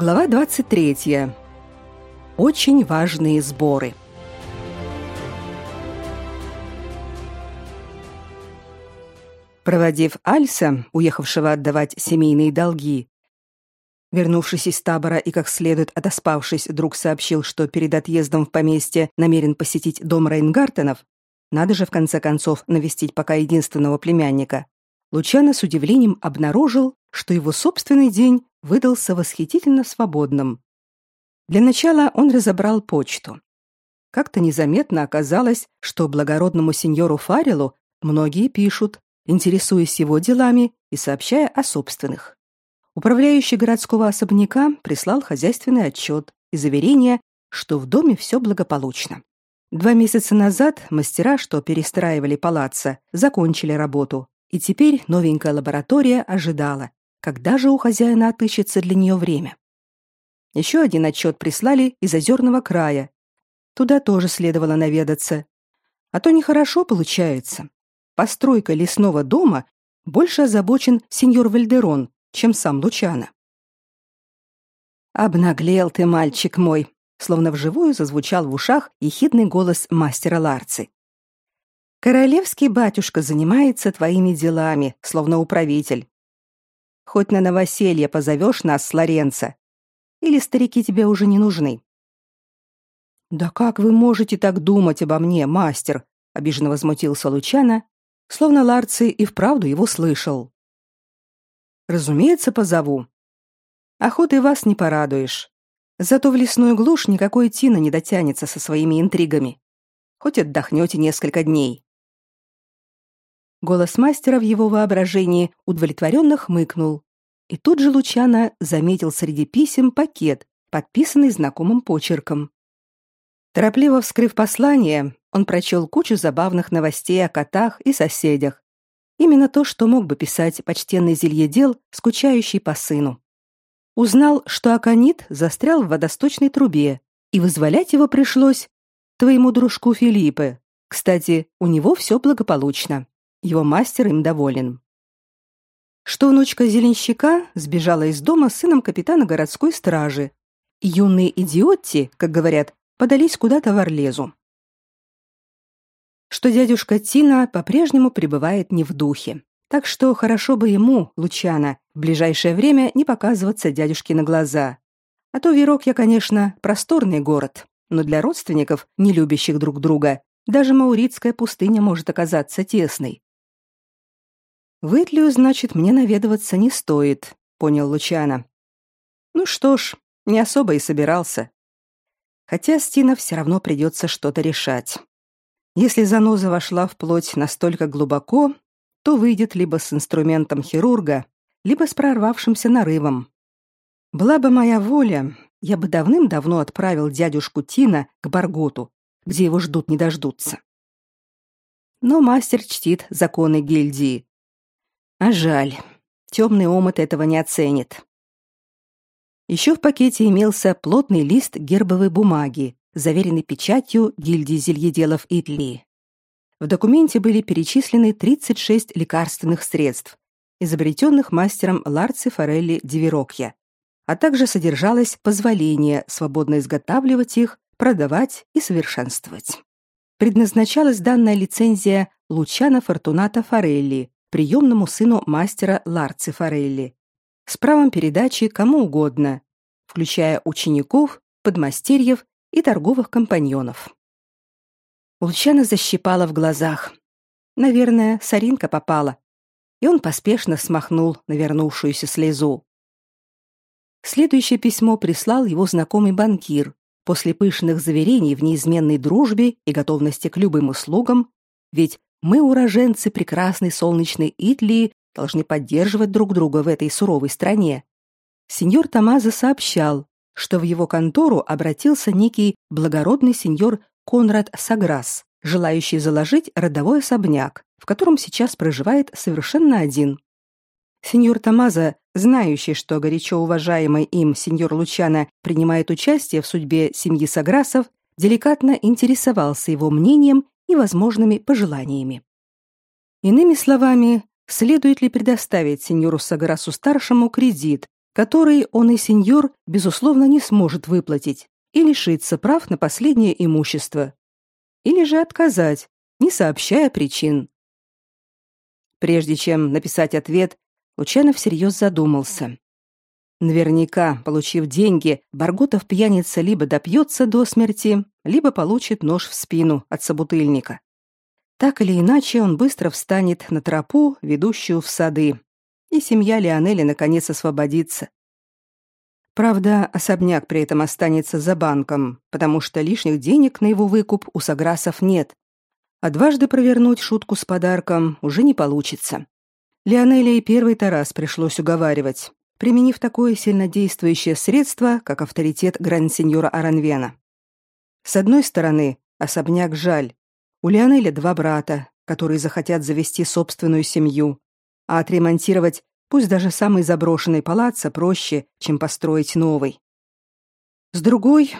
Глава 23. Очень важные сборы. Проводив Альса, уехавшего отдавать семейные долги, вернувшись из табора и как следует отоспавшись, друг сообщил, что перед отъездом в поместье намерен посетить дом Рейнгартенов, надо же в конце концов навестить пока единственного племянника. Лучано с удивлением обнаружил, что его собственный день выдался восхитительно свободным. Для начала он разобрал почту. Как-то незаметно оказалось, что благородному сеньору Фарелу многие пишут, интересуясь его делами и сообщая о собственных. Управляющий городского особняка прислал хозяйственный отчет и заверение, что в доме все благополучно. Два месяца назад мастера, что перестраивали палаццо, закончили работу, и теперь новенькая лаборатория ожидала, когда же у хозяина отыщется для нее время. Еще один отчет прислали из озерного края. Туда тоже следовало наведаться. А то нехорошо получается. Постройка лесного дома больше озабочен сеньор Вальдерон, чем сам Лучано. «Обнаглел ты, мальчик мой!» Словно вживую зазвучал в ушах ехидный голос мастера Ларцы. «Королевский батюшка занимается твоими делами, словно управитель. Хоть на новоселье позовешь нас с Лоренцо. Или старики тебе уже не нужны?» «Да как вы можете так думать обо мне, мастер?» — обиженно возмутился Лучано, словно Ларци и вправду его слышал. «Разумеется, позову. Охотой вас не порадуешь. Зато в лесную глушь никакой Тина не дотянется со своими интригами. Хоть отдохнете несколько дней. Голос мастера в его воображении удовлетворенно хмыкнул. И тут же Лучано заметил среди писем пакет, подписанный знакомым почерком. Торопливо вскрыв послание, он прочел кучу забавных новостей о котах и соседях. Именно то, что мог бы писать почтенный зельедел, скучающий по сыну. Узнал, что Аконит застрял в водосточной трубе, и вызволять его пришлось твоему дружку Филиппе. Кстати, у него все благополучно. Его мастер им доволен. Что внучка зеленщика сбежала из дома с сыном капитана городской стражи. Юные идиотти, как говорят, подались куда-то в Орлезу. Что дядюшка Тина по-прежнему пребывает не в духе. Так что хорошо бы ему, Лучана, в ближайшее время не показываться дядюшке на глаза. А то Верок я, конечно, просторный город, но для родственников, не любящих друг друга, даже Мауритская пустыня может оказаться тесной. В Итлию, значит, мне наведываться не стоит, понял Лучано. Ну что ж, не особо и собирался. Хотя Стина все равно придется что-то решать. Если заноза вошла в плоть настолько глубоко, то выйдет либо с инструментом хирурга, либо с прорвавшимся нарывом. Была бы моя воля, я бы давным-давно отправил дядюшку Тина к Барготу, где его ждут не дождутся. Но мастер чтит законы гильдии а жаль. Темный омут этого не оценит. Еще в пакете имелся плотный лист гербовой бумаги, заверенный печатью гильдии зельеделов Итли. В документе были перечислены 36 лекарственных средств, изобретенных мастером Ларци Форелли Диверокья, а также содержалось позволение свободно изготавливать их, продавать и совершенствовать. Предназначалась данная лицензия Лучано Фортуната Форелли, приемному сыну мастера Ларци Форелли, с правом передачи кому угодно, включая учеников, подмастерьев и торговых компаньонов. Лучана защипала в глазах. Наверное, соринка попала. И он поспешно смахнул навернувшуюся слезу. Следующее письмо прислал его знакомый банкир. После пышных заверений в неизменной дружбе и готовности к любым услугам, ведь мы, уроженцы прекрасной солнечной Итлии, должны поддерживать друг друга в этой суровой стране. Сеньор Тамаза сообщал, что в его контору обратился некий благородный сеньор Конрад Саграс, желающий заложить родовой особняк, в котором сейчас проживает совершенно один. Сеньор Тамаза, знающий, что горячо уважаемый им сеньор Лучано принимает участие в судьбе семьи Саграсов, деликатно интересовался его мнением и возможными пожеланиями. Иными словами, следует ли предоставить сеньору Сагарасу-старшему кредит, который он и сеньор, безусловно, не сможет выплатить и лишиться прав на последнее имущество. Или же отказать, не сообщая причин. Прежде чем написать ответ, Лучанов всерьез задумался. Наверняка, получив деньги, Барготов пьяница либо допьется до смерти, либо получит нож в спину от собутыльника. Так или иначе, он быстро встанет на тропу, ведущую в сады, и семья Леонели наконец освободится. Правда, особняк при этом останется за банком, потому что лишних денег на его выкуп у Саграсов нет. А дважды провернуть шутку с подарком уже не получится. Леонеле и первый-то раз пришлось уговаривать, применив такое сильнодействующее средство, как авторитет гранд-сеньора Аранвена. С одной стороны, особняк жаль. У Леонеля два брата, которые захотят завести собственную семью, а отремонтировать пусть даже самый заброшенный палаццо проще, чем построить новый. С другой,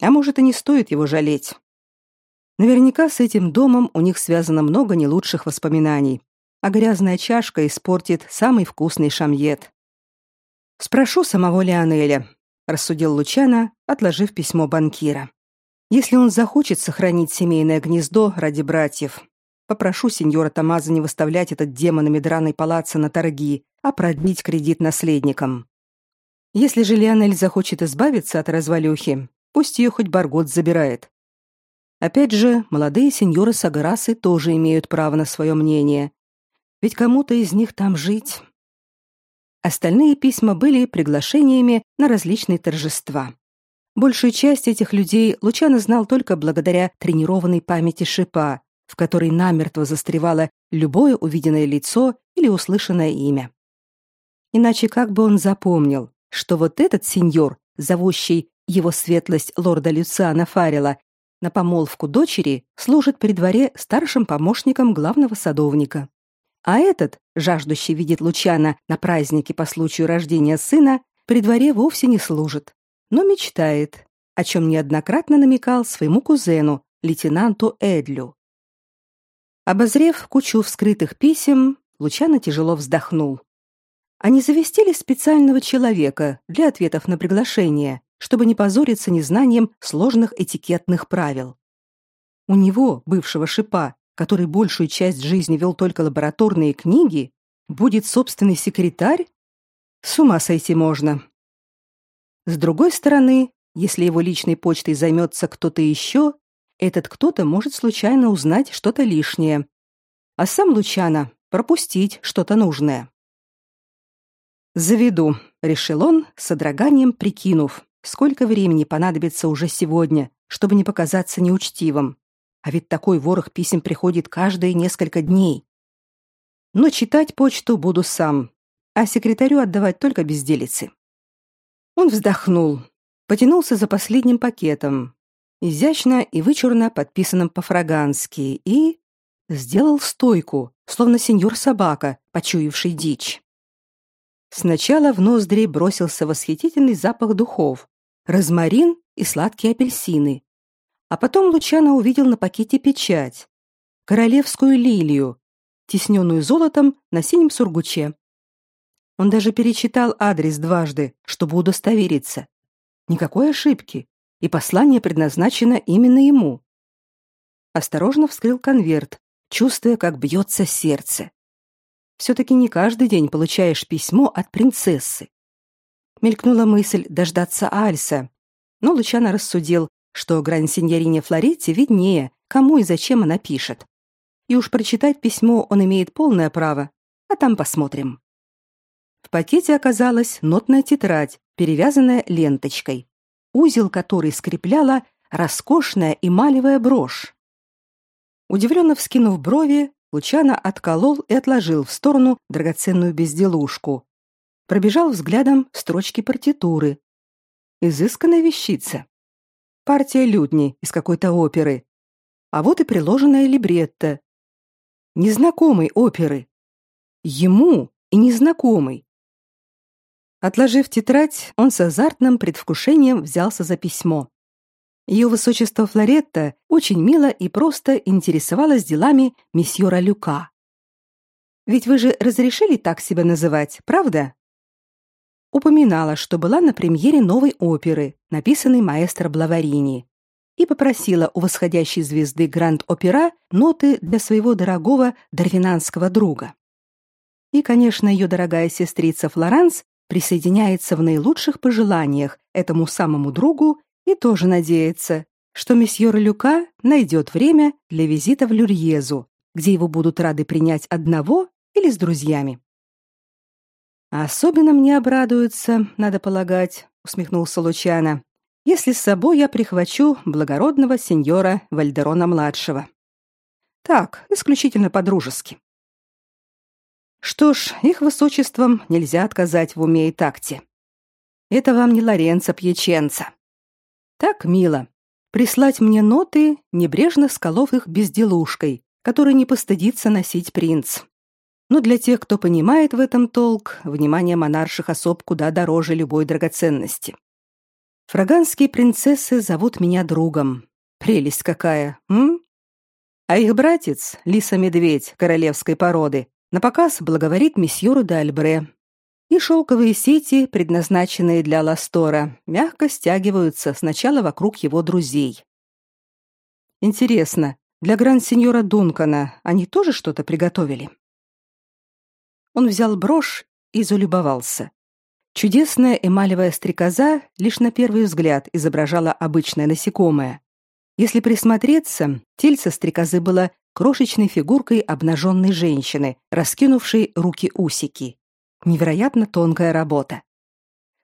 а может и не стоит его жалеть. Наверняка с этим домом у них связано много не лучших воспоминаний, а грязная чашка испортит самый вкусный шамьет. Спрошу самого Леонеля, рассудил Лучана, отложив письмо банкира. Если он захочет сохранить семейное гнездо ради братьев, попрошу сеньора Тамаза не выставлять этот демонами драный палаццо на торги, а продлить кредит наследникам. Если же Леонель захочет избавиться от развалюхи, пусть ее хоть Баргот забирает. Опять же, молодые сеньоры Сагарасы тоже имеют право на свое мнение. Ведь кому-то из них там жить. Остальные письма были приглашениями на различные торжества. Большую часть этих людей Лучано знал только благодаря тренированной памяти шипа, в которой намертво застревало любое увиденное лицо или услышанное имя. Иначе как бы он запомнил, что вот этот сеньор, зовущий его светлость лорда Люциана Фаррела на помолвку дочери, служит при дворе старшим помощником главного садовника. А этот, жаждущий видеть Лучана на празднике по случаю рождения сына, при дворе вовсе не служит, но мечтает, о чем неоднократно намекал своему кузену, лейтенанту Эдлю. Обозрев кучу вскрытых писем, Лучано тяжело вздохнул. А не завести ли специального человека для ответов на приглашение, чтобы не позориться незнанием сложных этикетных правил? У него, бывшего шипа, который большую часть жизни вел только лабораторные книги, будет собственный секретарь? С ума сойти можно. С другой стороны, если его личной почтой займется кто-то еще, этот кто-то может случайно узнать что-то лишнее, а сам Лучано пропустить что-то нужное. «Заведу», — решил он, с содроганием прикинув, сколько времени понадобится уже сегодня, чтобы не показаться неучтивым. А ведь такой ворох писем приходит каждые несколько дней. Но читать почту буду сам, а секретарю отдавать только безделицы. Он вздохнул, потянулся за последним пакетом, изящно и вычурно подписанным по-фрагански, и сделал стойку, словно сеньор-собака, почуявший дичь. Сначала в ноздри бросился восхитительный запах духов, розмарин и сладкие апельсины, а потом Лучано увидел на пакете печать. Королевскую лилию, тисненную золотом на синем сургуче. Он даже перечитал адрес дважды, чтобы удостовериться. Никакой ошибки, и послание предназначено именно ему. Осторожно вскрыл конверт, чувствуя, как бьется сердце. Все-таки не каждый день получаешь письмо от принцессы. Мелькнула мысль дождаться Альса, но Лучано рассудил, что гранд-синьорине Флорите виднее, кому и зачем она пишет. И уж прочитать письмо он имеет полное право, а там посмотрим. В пакете оказалась нотная тетрадь, перевязанная ленточкой, узел которой скрепляла роскошная эмалевая брошь. Удивленно вскинув брови, Лучано отколол и отложил в сторону драгоценную безделушку. Пробежал взглядом строчки партитуры. Изысканная вещица партия лютни из какой-то оперы. А вот и приложенная либретто. Незнакомой оперы. Ему и незнакомый. Отложив тетрадь, он с азартным предвкушением взялся за письмо. Ее высочество Флоретта очень мило и просто интересовалась делами месьеора Люка. Ведь вы же разрешили так себя называть, правда? Упоминала, что была на премьере новой оперы, написанной маэстро Блаварини, и попросила у восходящей звезды Гранд-Опера ноты для своего дорогого дарвинанского друга. И, конечно, ее дорогая сестрица Флоранс присоединяется в наилучших пожеланиях этому самому другу и тоже надеется, что месье Люка найдет время для визита в Люрьезу, где его будут рады принять одного или с друзьями. А особенно мне обрадуются, надо полагать, усмехнулся Лучано, если с собой я прихвачу благородного сеньора Вальдерона младшего. Так, исключительно по-дружески. Что ж, их высочествам нельзя отказать в уме и такте. Это вам не Лоренцо Пьяченца. Так мило прислать мне ноты, небрежно сколов их безделушкой, которую не постыдится носить принц. Но для тех, кто понимает в этом толк, внимание монарших особ куда дороже любой драгоценности. Фраганские принцессы зовут меня другом. Прелесть какая, м? А их братец, лиса-медведь королевской породы, на показ благоворит месьюру де Альбре. И шелковые сети, предназначенные для Ластора, мягко стягиваются сначала вокруг его друзей. Интересно, для гранд-сеньора Дункана они тоже что-то приготовили? Он взял брошь и залюбовался. Чудесная эмалевая стрекоза лишь на первый взгляд изображала обычное насекомое. Если присмотреться, тельце стрекозы было крошечной фигуркой обнаженной женщины, раскинувшей руки-усики. Невероятно тонкая работа.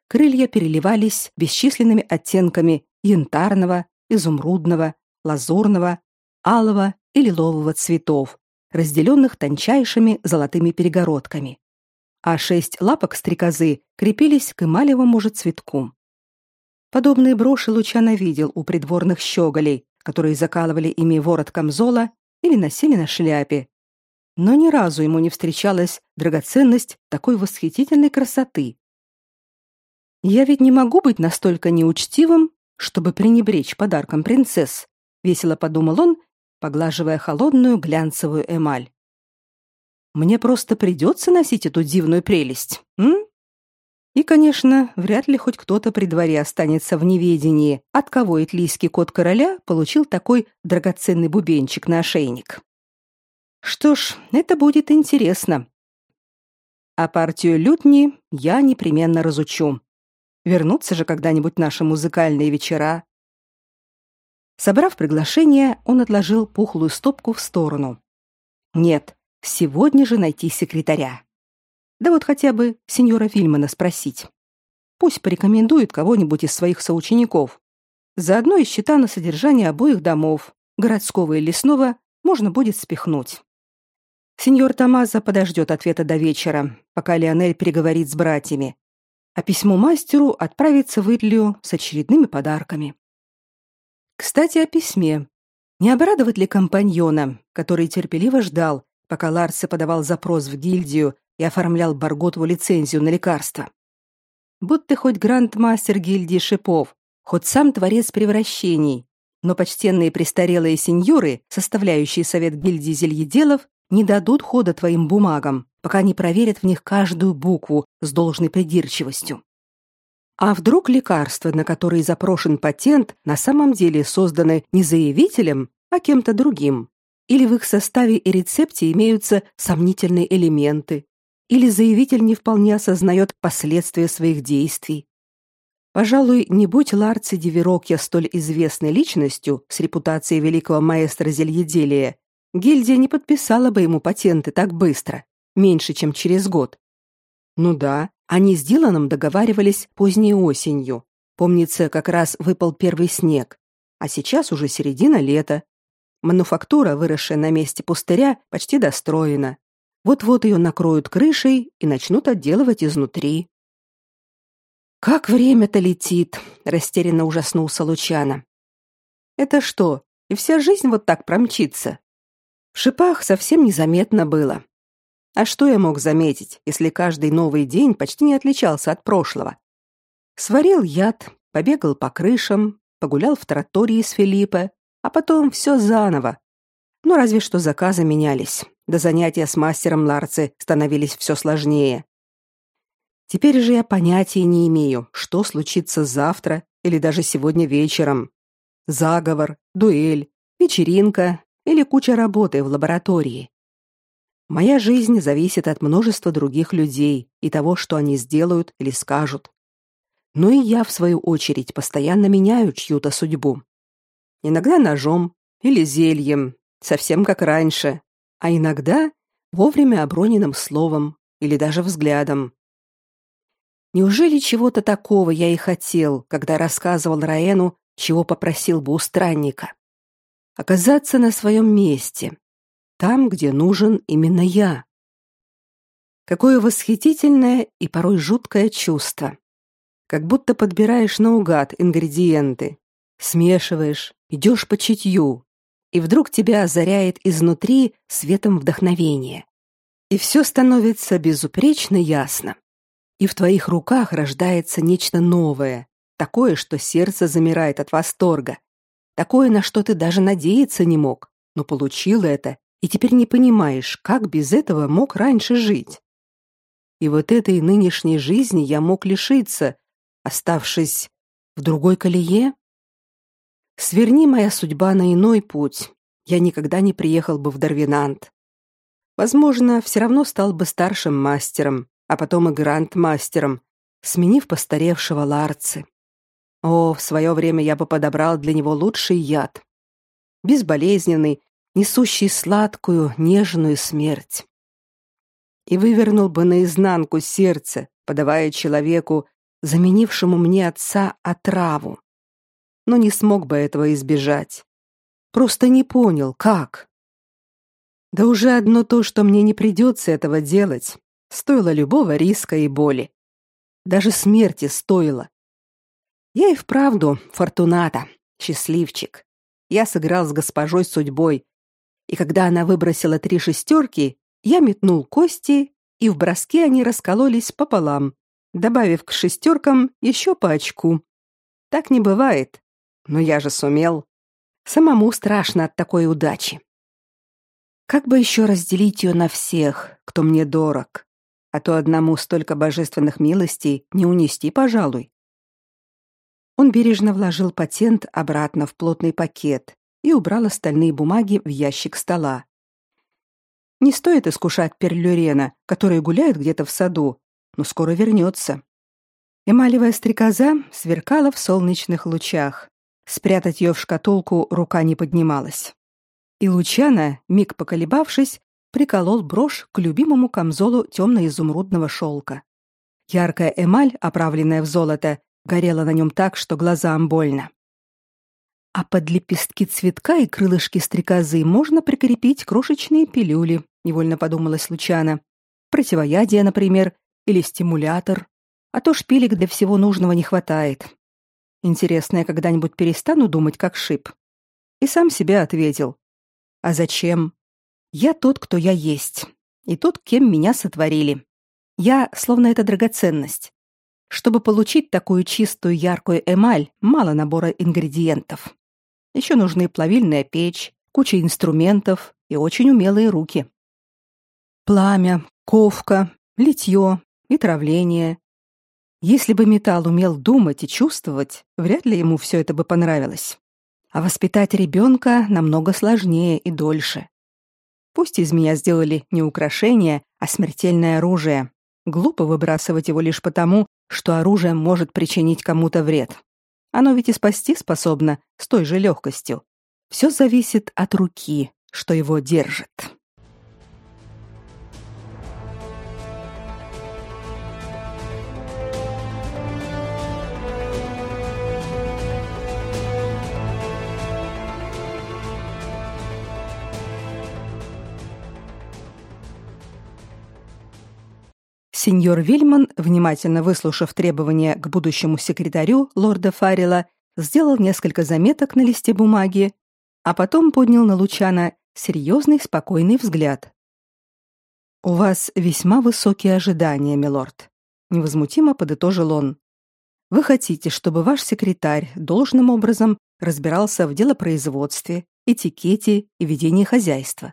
Крылья переливались бесчисленными оттенками янтарного, изумрудного, лазурного, алого и лилового цветов, разделенных тончайшими золотыми перегородками. А шесть лапок стрекозы крепились к эмалевому же цветку. Подобные броши Лучано видел у придворных щеголей, которые закалывали ими ворот камзола или носили на шляпе. Но ни разу ему не встречалась драгоценность такой восхитительной красоты. Я ведь не могу быть настолько неучтивым, чтобы пренебречь подарком принцесс, весело подумал он поглаживая холодную глянцевую эмаль. Мне просто придется носить эту дивную прелесть, м? И, конечно, вряд ли хоть кто-то при дворе останется в неведении, от кого итлийский кот короля получил такой драгоценный бубенчик на ошейник. Что ж, это будет интересно. А партию лютни я непременно разучу. Вернутся же когда-нибудь наши музыкальные вечера, Собрав приглашение, он отложил пухлую стопку в сторону. Нет, сегодня же найти секретаря. Да вот хотя бы сеньора Вильмана спросить. Пусть порекомендует кого-нибудь из своих соучеников. Заодно и счета на содержание обоих домов, городского и лесного, можно будет спихнуть. Сеньор Томазо подождет ответа до вечера, пока Леонель переговорит с братьями, а письмо мастеру отправится в Идлию с очередными подарками. Кстати, о письме. Не обрадовать ли компаньона, который терпеливо ждал, пока Ларсе подавал запрос в гильдию и оформлял Барготову лицензию на лекарство? Ты хоть гранд-мастер гильдии шипов, хоть сам творец превращений, но почтенные престарелые сеньоры, составляющие совет гильдии зельеделов, не дадут хода твоим бумагам, пока не проверят в них каждую букву с должной придирчивостью. А вдруг лекарства, на которые запрошен патент, на самом деле созданы не заявителем, а кем-то другим? Или в их составе и рецепте имеются сомнительные элементы? Или заявитель не вполне осознает последствия своих действий? Пожалуй, не будь Ларци Диверокья столь известной личностью с репутацией великого маэстро зельеделия, гильдия не подписала бы ему патенты так быстро, меньше, чем через год. Ну да, они с Диланом договаривались поздней осенью. Помнится, как раз выпал первый снег. А сейчас уже середина лета. Мануфактура, выросшая на месте пустыря, почти достроена. Вот-вот ее накроют крышей и начнут отделывать изнутри. Как время-то летит, растерянно ужаснулся Лучано. Это что, и вся жизнь вот так промчится? В шипах совсем незаметно было. А что я мог заметить, если каждый новый день почти не отличался от прошлого? Сварил яд, побегал по крышам, погулял в тротории с Филиппе, а потом все заново. Ну, разве что заказы менялись, да занятия с мастером Ларци становились все сложнее. Теперь же я понятия не имею, что случится завтра или даже сегодня вечером. Заговор, дуэль, вечеринка или куча работы в лаборатории. Моя жизнь зависит от множества других людей и того, что они сделают или скажут. Но и я, в свою очередь, постоянно меняю чью-то судьбу. Иногда ножом или зельем, совсем как раньше, а иногда вовремя оброненным словом или даже взглядом. Неужели чего-то такого я и хотел, когда рассказывал Раэну, чего попросил бы у странника? Оказаться на своем месте, там, где нужен именно я. Какое восхитительное и порой жуткое чувство. Как будто подбираешь наугад ингредиенты, смешиваешь, идешь по чутью, и вдруг тебя озаряет изнутри светом вдохновения. И все становится безупречно ясно. И в твоих руках рождается нечто новое, такое, что сердце замирает от восторга, такое, на что ты даже надеяться не мог, но получил это, и теперь не понимаешь, как без этого мог раньше жить. И вот этой нынешней жизни я мог лишиться, оставшись в другой колее. Сверни моя судьба на иной путь, я никогда не приехал бы в Дарвинант. Возможно, все равно стал бы старшим мастером, а потом и гранд-мастером, сменив постаревшего Ларцы. О, в свое время я бы подобрал для него лучший яд. Безболезненный, несущий сладкую, нежную смерть. И вывернул бы наизнанку сердце, подавая человеку, заменившему мне отца, отраву но не смог бы этого избежать. Просто не понял, как. Да уже одно то, что мне не придется этого делать, стоило любого риска и боли. Даже смерти стоило. Я и вправду фортуната, счастливчик. Я сыграл с госпожой судьбой, и когда она выбросила три шестерки, я метнул кости, и в броске они раскололись пополам, добавив к шестеркам еще по очку. Так не бывает. Но я же сумел. Самому страшно от такой удачи. Как бы еще разделить ее на всех, кто мне дорог? А то одному столько божественных милостей не унести, пожалуй. Он бережно вложил патент обратно в плотный пакет и убрал остальные бумаги в ящик стола. Не стоит искушать Перлюрена, который гуляет где-то в саду, но скоро вернется. Эмалевая стрекоза сверкала в солнечных лучах, Спрятать ее в шкатулку рука не поднималась. И Лучана, миг поколебавшись, приколол брошь к любимому камзолу темно-изумрудного шелка. Яркая эмаль, оправленная в золото, горела на нем так, что глазам больно. А под лепестки цветка и крылышки стрекозы можно прикрепить крошечные пилюли, невольно подумалась Лучана. Противоядие, например, или стимулятор. А то шпилек для всего нужного не хватает. Интересно, я когда-нибудь перестану думать как шип? И сам себе ответил. А зачем? Я тот, кто я есть. И тот, кем меня сотворили. Я словно эта драгоценность. Чтобы получить такую чистую яркую эмаль, мало набора ингредиентов. Еще нужны плавильная печь, куча инструментов и очень умелые руки. Пламя, ковка, литье и травление, если бы металл умел думать и чувствовать, вряд ли ему все это бы понравилось. А воспитать ребенка намного сложнее и дольше. Пусть из меня сделали не украшение, а смертельное оружие. Глупо выбрасывать его лишь потому, что оружие может причинить кому-то вред. Оно ведь и спасти способно с той же легкостью. Все зависит от руки, что его держит. Сеньор Вильман, внимательно выслушав требования к будущему секретарю лорда Фаррелла, сделал несколько заметок на листе бумаги, а потом поднял на Лучана серьезный, спокойный взгляд. «У вас весьма высокие ожидания, милорд», — невозмутимо подытожил он. «Вы хотите, чтобы ваш секретарь должным образом разбирался в делопроизводстве, этикете и ведении хозяйства,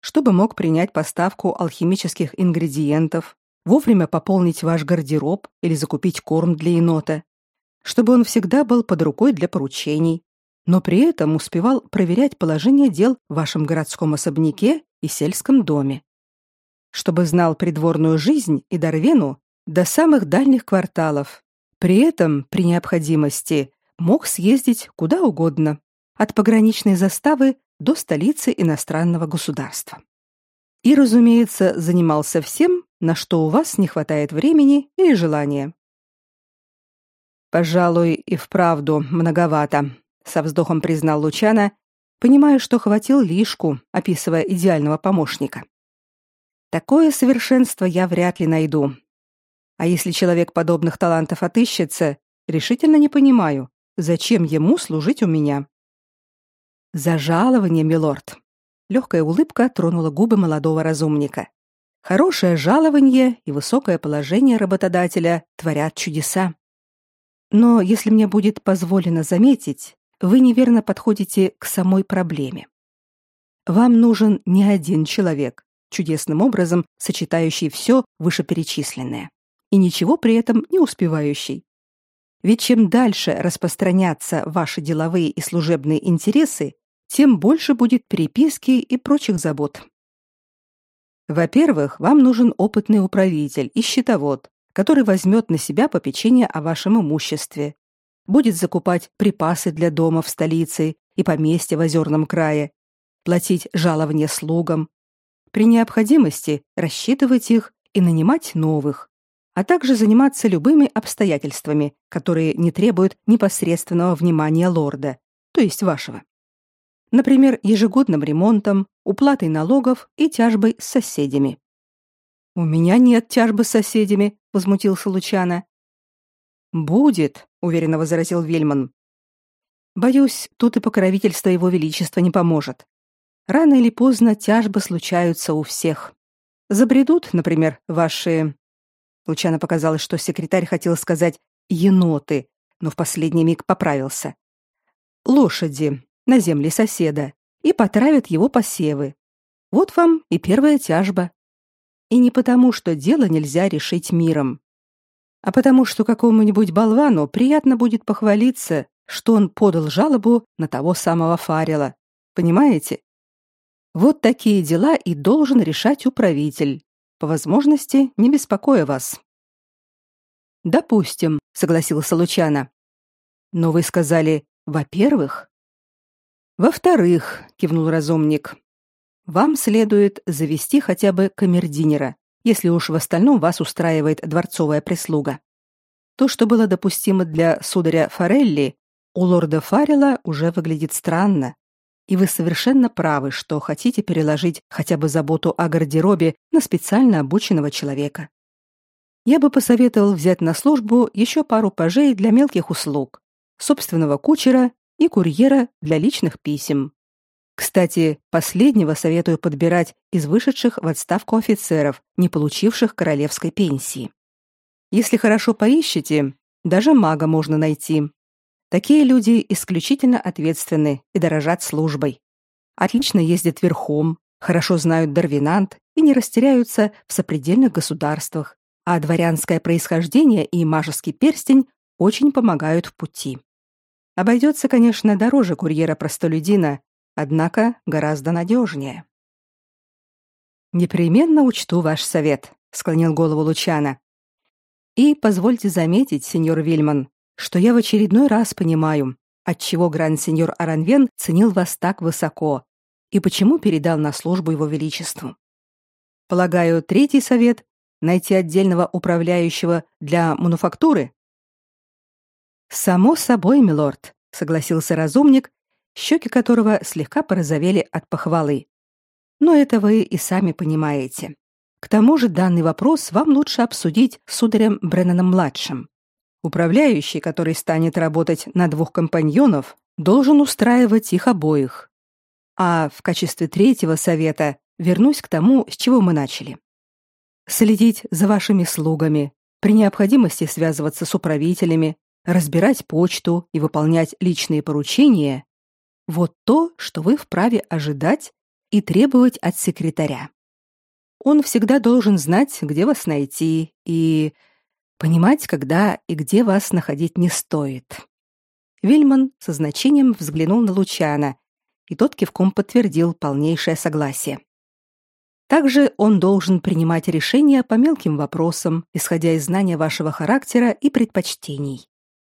чтобы мог принять поставку алхимических ингредиентов, вовремя пополнить ваш гардероб или закупить корм для енота, чтобы он всегда был под рукой для поручений, но при этом успевал проверять положение дел в вашем городском особняке и сельском доме. Чтобы знал придворную жизнь и Дарвену до самых дальних кварталов. При этом, при необходимости, мог съездить куда угодно, от пограничной заставы до столицы иностранного государства. И, разумеется, занимался всем, на что у вас не хватает времени или желания. Пожалуй, и вправду многовато, со вздохом признал Лучана, понимая, что хватил лишку, описывая идеального помощника. Такое совершенство я вряд ли найду. А если человек подобных талантов отыщется, решительно не понимаю, зачем ему служить у меня. За жалование, милорд. Легкая улыбка тронула губы молодого разумника. Хорошее жалование и высокое положение работодателя творят чудеса. Но если мне будет позволено заметить, вы неверно подходите к самой проблеме. Вам нужен не один человек, чудесным образом сочетающий все вышеперечисленное, и ничего при этом не успевающий. Ведь чем дальше распространятся ваши деловые и служебные интересы, тем больше будет переписки и прочих забот. Во-первых, вам нужен опытный управитель и счетовод, который возьмет на себя попечение о вашем имуществе, будет закупать припасы для дома в столице и поместья в озерном крае, платить жалования слугам, при необходимости рассчитывать их и нанимать новых, а также заниматься любыми обстоятельствами, которые не требуют непосредственного внимания лорда, то есть вашего например, ежегодным ремонтом, уплатой налогов и тяжбой с соседями. У меня нет тяжбы с соседями, возмутился Лучана. Будет, уверенно возразил Вельман. Боюсь, тут и покровительство его величества не поможет. Рано или поздно тяжбы случаются у всех. Забредут, например, ваши Лучано показалось, что секретарь хотел сказать еноты, но в последний миг поправился. Лошади, на земле соседа и потравят его посевы. Вот вам и первая тяжба. И не потому, что дело нельзя решить миром, а потому что какому-нибудь болвану приятно будет похвалиться, что он подал жалобу на того самого Фарила. Понимаете? Вот такие дела и должен решать управитель, по возможности не беспокоя вас. Допустим, согласился Лучана. Но вы сказали, во-первых, во-вторых, кивнул разумник, вам следует завести хотя бы камердинера, если уж в остальном вас устраивает дворцовая прислуга. То, что было допустимо для сударя Форелли, у лорда Фаррелла уже выглядит странно. И вы совершенно правы, что хотите переложить хотя бы заботу о гардеробе на специально обученного человека. Я бы посоветовал взять на службу еще пару пажей для мелких услуг, собственного кучера и курьера для личных писем. Кстати, последнего советую подбирать из вышедших в отставку офицеров, не получивших королевской пенсии. Если хорошо поищете, даже мага можно найти. Такие люди исключительно ответственны и дорожат службой. Отлично ездят верхом, хорошо знают дарвинант и не растеряются в сопредельных государствах, а дворянское происхождение и мажеский перстень очень помогают в пути. Обойдется, конечно, дороже курьера-простолюдина, однако гораздо надежнее. «Непременно учту ваш совет», — склонил голову Лучана. «И позвольте заметить, сеньор Вильман, что я в очередной раз понимаю, отчего гранд-сеньор Аранвен ценил вас так высоко и почему передал на службу его величеству. Полагаю, третий совет — найти отдельного управляющего для мануфактуры Само собой, милорд, согласился разумник, щеки которого слегка порозовели от похвалы. Но это вы и сами понимаете. К тому же данный вопрос вам лучше обсудить с сударем Бреннаном младшим. Управляющий, который станет работать на двух компаньонов, должен устраивать их обоих. А в качестве третьего совета вернусь к тому, с чего мы начали. Следить за вашими слугами, при необходимости связываться с управителями, разбирать почту и выполнять личные поручения – вот то, что вы вправе ожидать и требовать от секретаря. он всегда должен знать, где вас найти и понимать, когда и где вас находить не стоит. Вильман со значением взглянул на Лучана, и тот кивком подтвердил полнейшее согласие. Также он должен принимать решения по мелким вопросам, исходя из знания вашего характера и предпочтений.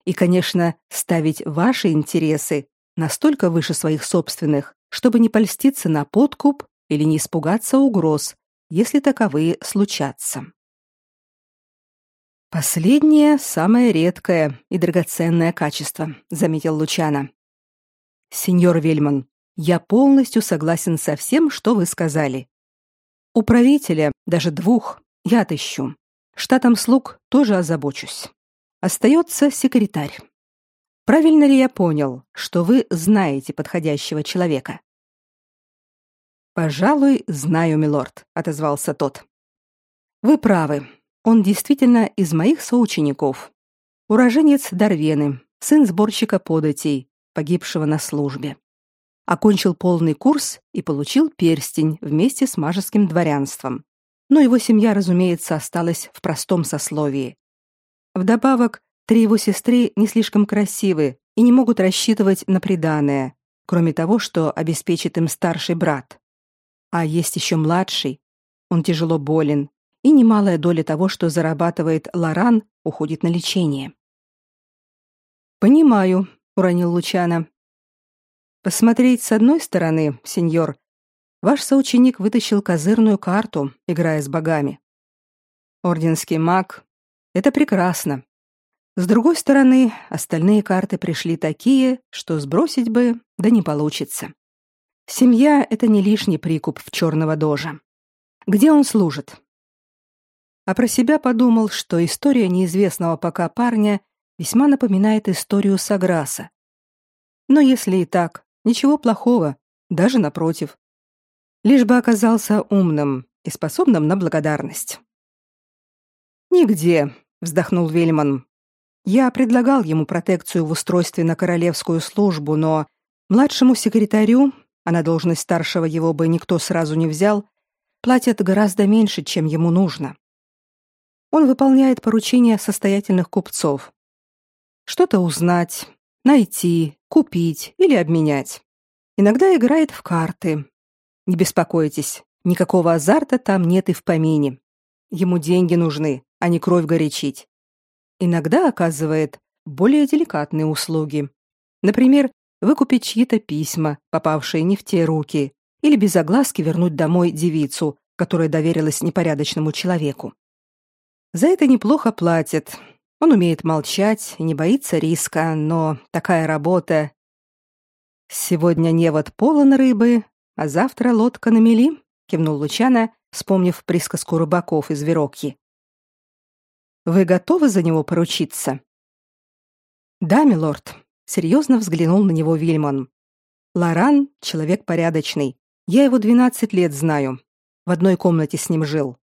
И, конечно, ставить ваши интересы настолько выше своих собственных, чтобы не польститься на подкуп или не испугаться угроз, если таковые случатся. Последнее самое редкое и драгоценное качество, заметил Лучано. Сеньор Вельман, я полностью согласен со всем, что вы сказали. У правителя, даже двух, я отыщу. Штатом слуг тоже озабочусь. Остается секретарь. Правильно ли я понял, что вы знаете подходящего человека? Пожалуй, знаю, милорд, отозвался тот. Вы правы. Он действительно из моих соучеников. Уроженец Дарвены, сын сборщика податей, погибшего на службе. Окончил полный курс и получил перстень вместе с мажеским дворянством. Но его семья, разумеется, осталась в простом сословии. Вдобавок, три его сестры не слишком красивы и не могут рассчитывать на приданое, кроме того, что обеспечит им старший брат. А есть еще младший. Он тяжело болен, и немалая доля того, что зарабатывает Лоран, уходит на лечение. Понимаю, уронил Лучана. Посмотреть с одной стороны, сеньор, ваш соученик вытащил козырную карту, играя с богами. Орденский маг это прекрасно. С другой стороны, остальные карты пришли такие, что сбросить бы, да не получится. Семья это не лишний прикуп в черного дожа. Где он служит? А про себя подумал, что история неизвестного пока парня весьма напоминает историю Саграса. Но если и так, ничего плохого, даже напротив. Лишь бы оказался умным и способным на благодарность. Нигде, вздохнул Вельман. Я предлагал ему протекцию в устройстве на королевскую службу, но младшему секретарю а на должность старшего его бы никто сразу не взял, платят гораздо меньше, чем ему нужно. Он выполняет поручения состоятельных купцов. Что-то узнать, найти, купить или обменять. Иногда играет в карты. Не беспокойтесь, никакого азарта там нет и в помине. Ему деньги нужны, а не кровь горячить. Иногда оказывает более деликатные услуги. Например, выкупить чьи-то письма, попавшие не в те руки, или без огласки вернуть домой девицу, которая доверилась непорядочному человеку. За это неплохо платят. Он умеет молчать и не боится риска, но такая работа... Сегодня невод полон рыбы, а завтра лодка на мели, кивнул Лучана, вспомнив присказку рыбаков из Верокьи. Вы готовы за него поручиться? Да, милорд, серьезно взглянул на него Вильман. Лоран человек порядочный. Я его 12 лет знаю. В одной комнате с ним жил.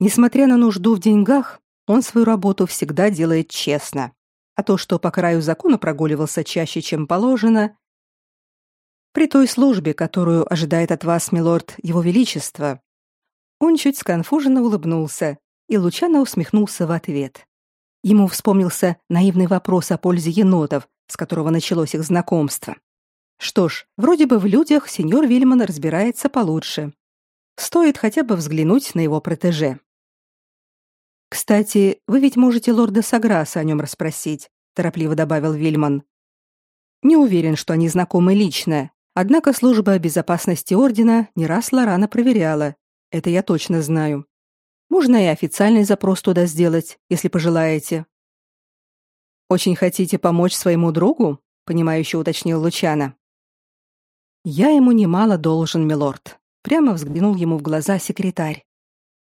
Несмотря на нужду в деньгах, он свою работу всегда делает честно. А то, что по краю закона прогуливался чаще, чем положено, при той службе, которую ожидает от вас, милорд, его величество. Он чуть сконфуженно улыбнулся, и Лучано усмехнулся в ответ. Ему вспомнился наивный вопрос о пользе енотов, с которого началось их знакомство. Что ж, вроде бы в людях сеньор Вильман разбирается получше. Стоит хотя бы взглянуть на его протеже. Кстати, вы ведь можете лорда Саграса о нем расспросить, торопливо добавил Вильман. Не уверен, что они знакомы лично, однако служба безопасности ордена не раз Лорана проверяла. Это я точно знаю. Можно и официальный запрос туда сделать, если пожелаете. Очень хотите помочь своему другу? понимающе уточнил Лучана. Я ему немало должен, милорд, прямо взглянул ему в глаза секретарь.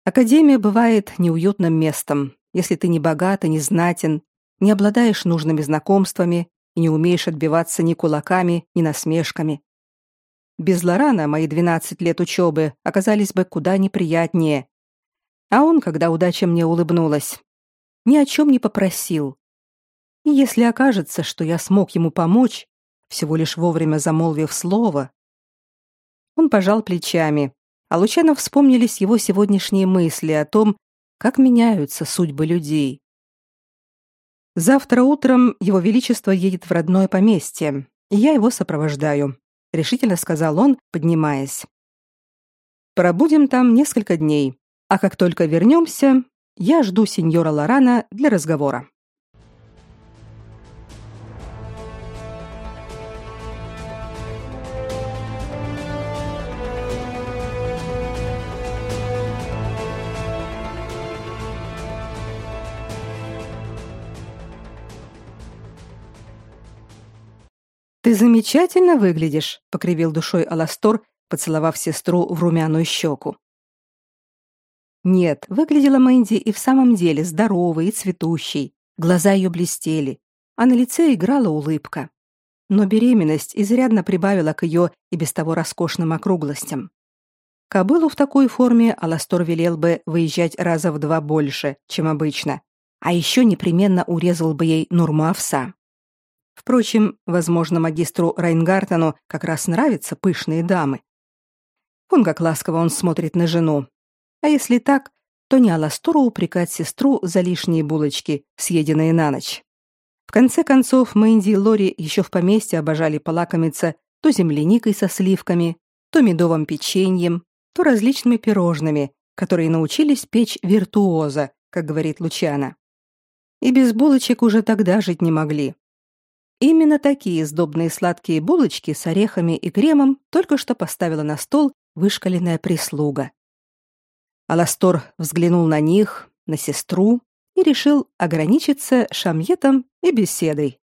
Академия бывает неуютным местом, если ты не богат и не знатен, не обладаешь нужными знакомствами и не умеешь отбиваться ни кулаками, ни насмешками. Без Лорана мои 12 лет учебы оказались бы куда неприятнее. А он, когда удача мне улыбнулась, ни о чем не попросил, и если окажется, что я смог ему помочь, всего лишь вовремя замолвив слово, он пожал плечами, а Лучану вспомнились его сегодняшние мысли о том, как меняются судьбы людей. Завтра утром его величество едет в родное поместье, и я его сопровождаю, решительно сказал он, поднимаясь. Пробудем там несколько дней, а как только вернемся, я жду сеньора Лорана для разговора. Ты замечательно выглядишь, покривил душой Аластор, поцеловав сестру в румяную щеку. Нет, выглядела Мэнди и в самом деле здоровой и цветущей. Глаза ее блестели, а на лице играла улыбка. Но беременность изрядно прибавила к ее и без того роскошным округлостям. Кобылу в такой форме Аластор велел бы выезжать раза в два больше, чем обычно, а еще непременно урезал бы ей нурмавса. Впрочем, возможно, магистру Райнгартену как раз нравятся пышные дамы. Вон как ласково он смотрит на жену. А если так, то не Аластору упрекать сестру за лишние булочки, съеденные на ночь. В конце концов, Мэнди и Лори еще в поместье обожали полакомиться то земляникой со сливками, то медовым печеньем, то различными пирожными, которые научились печь виртуоза, как говорит Лучана. И без булочек уже тогда жить не могли. Именно такие сдобные сладкие булочки с орехами и кремом только что поставила на стол вышкаленная прислуга. Аластор взглянул на них, на сестру и решил ограничиться шамьетом и беседой.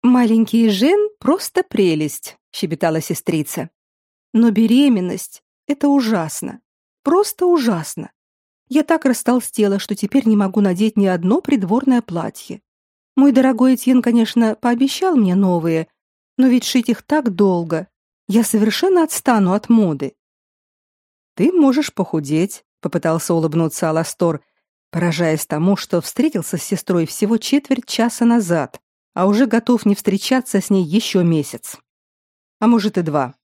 «Маленький Жен — просто прелесть», — щебетала сестрица. «Но беременность — это ужасно, просто ужасно. Я так растолстела, что теперь не могу надеть ни одно придворное платье. Мой дорогой Этьен, конечно, пообещал мне новые, но ведь шить их так долго. Я совершенно отстану от моды. Ты можешь похудеть, попытался улыбнуться Аластор, поражаясь тому, что встретился с сестрой всего четверть часа назад, а уже готов не встречаться с ней еще месяц. А может и два.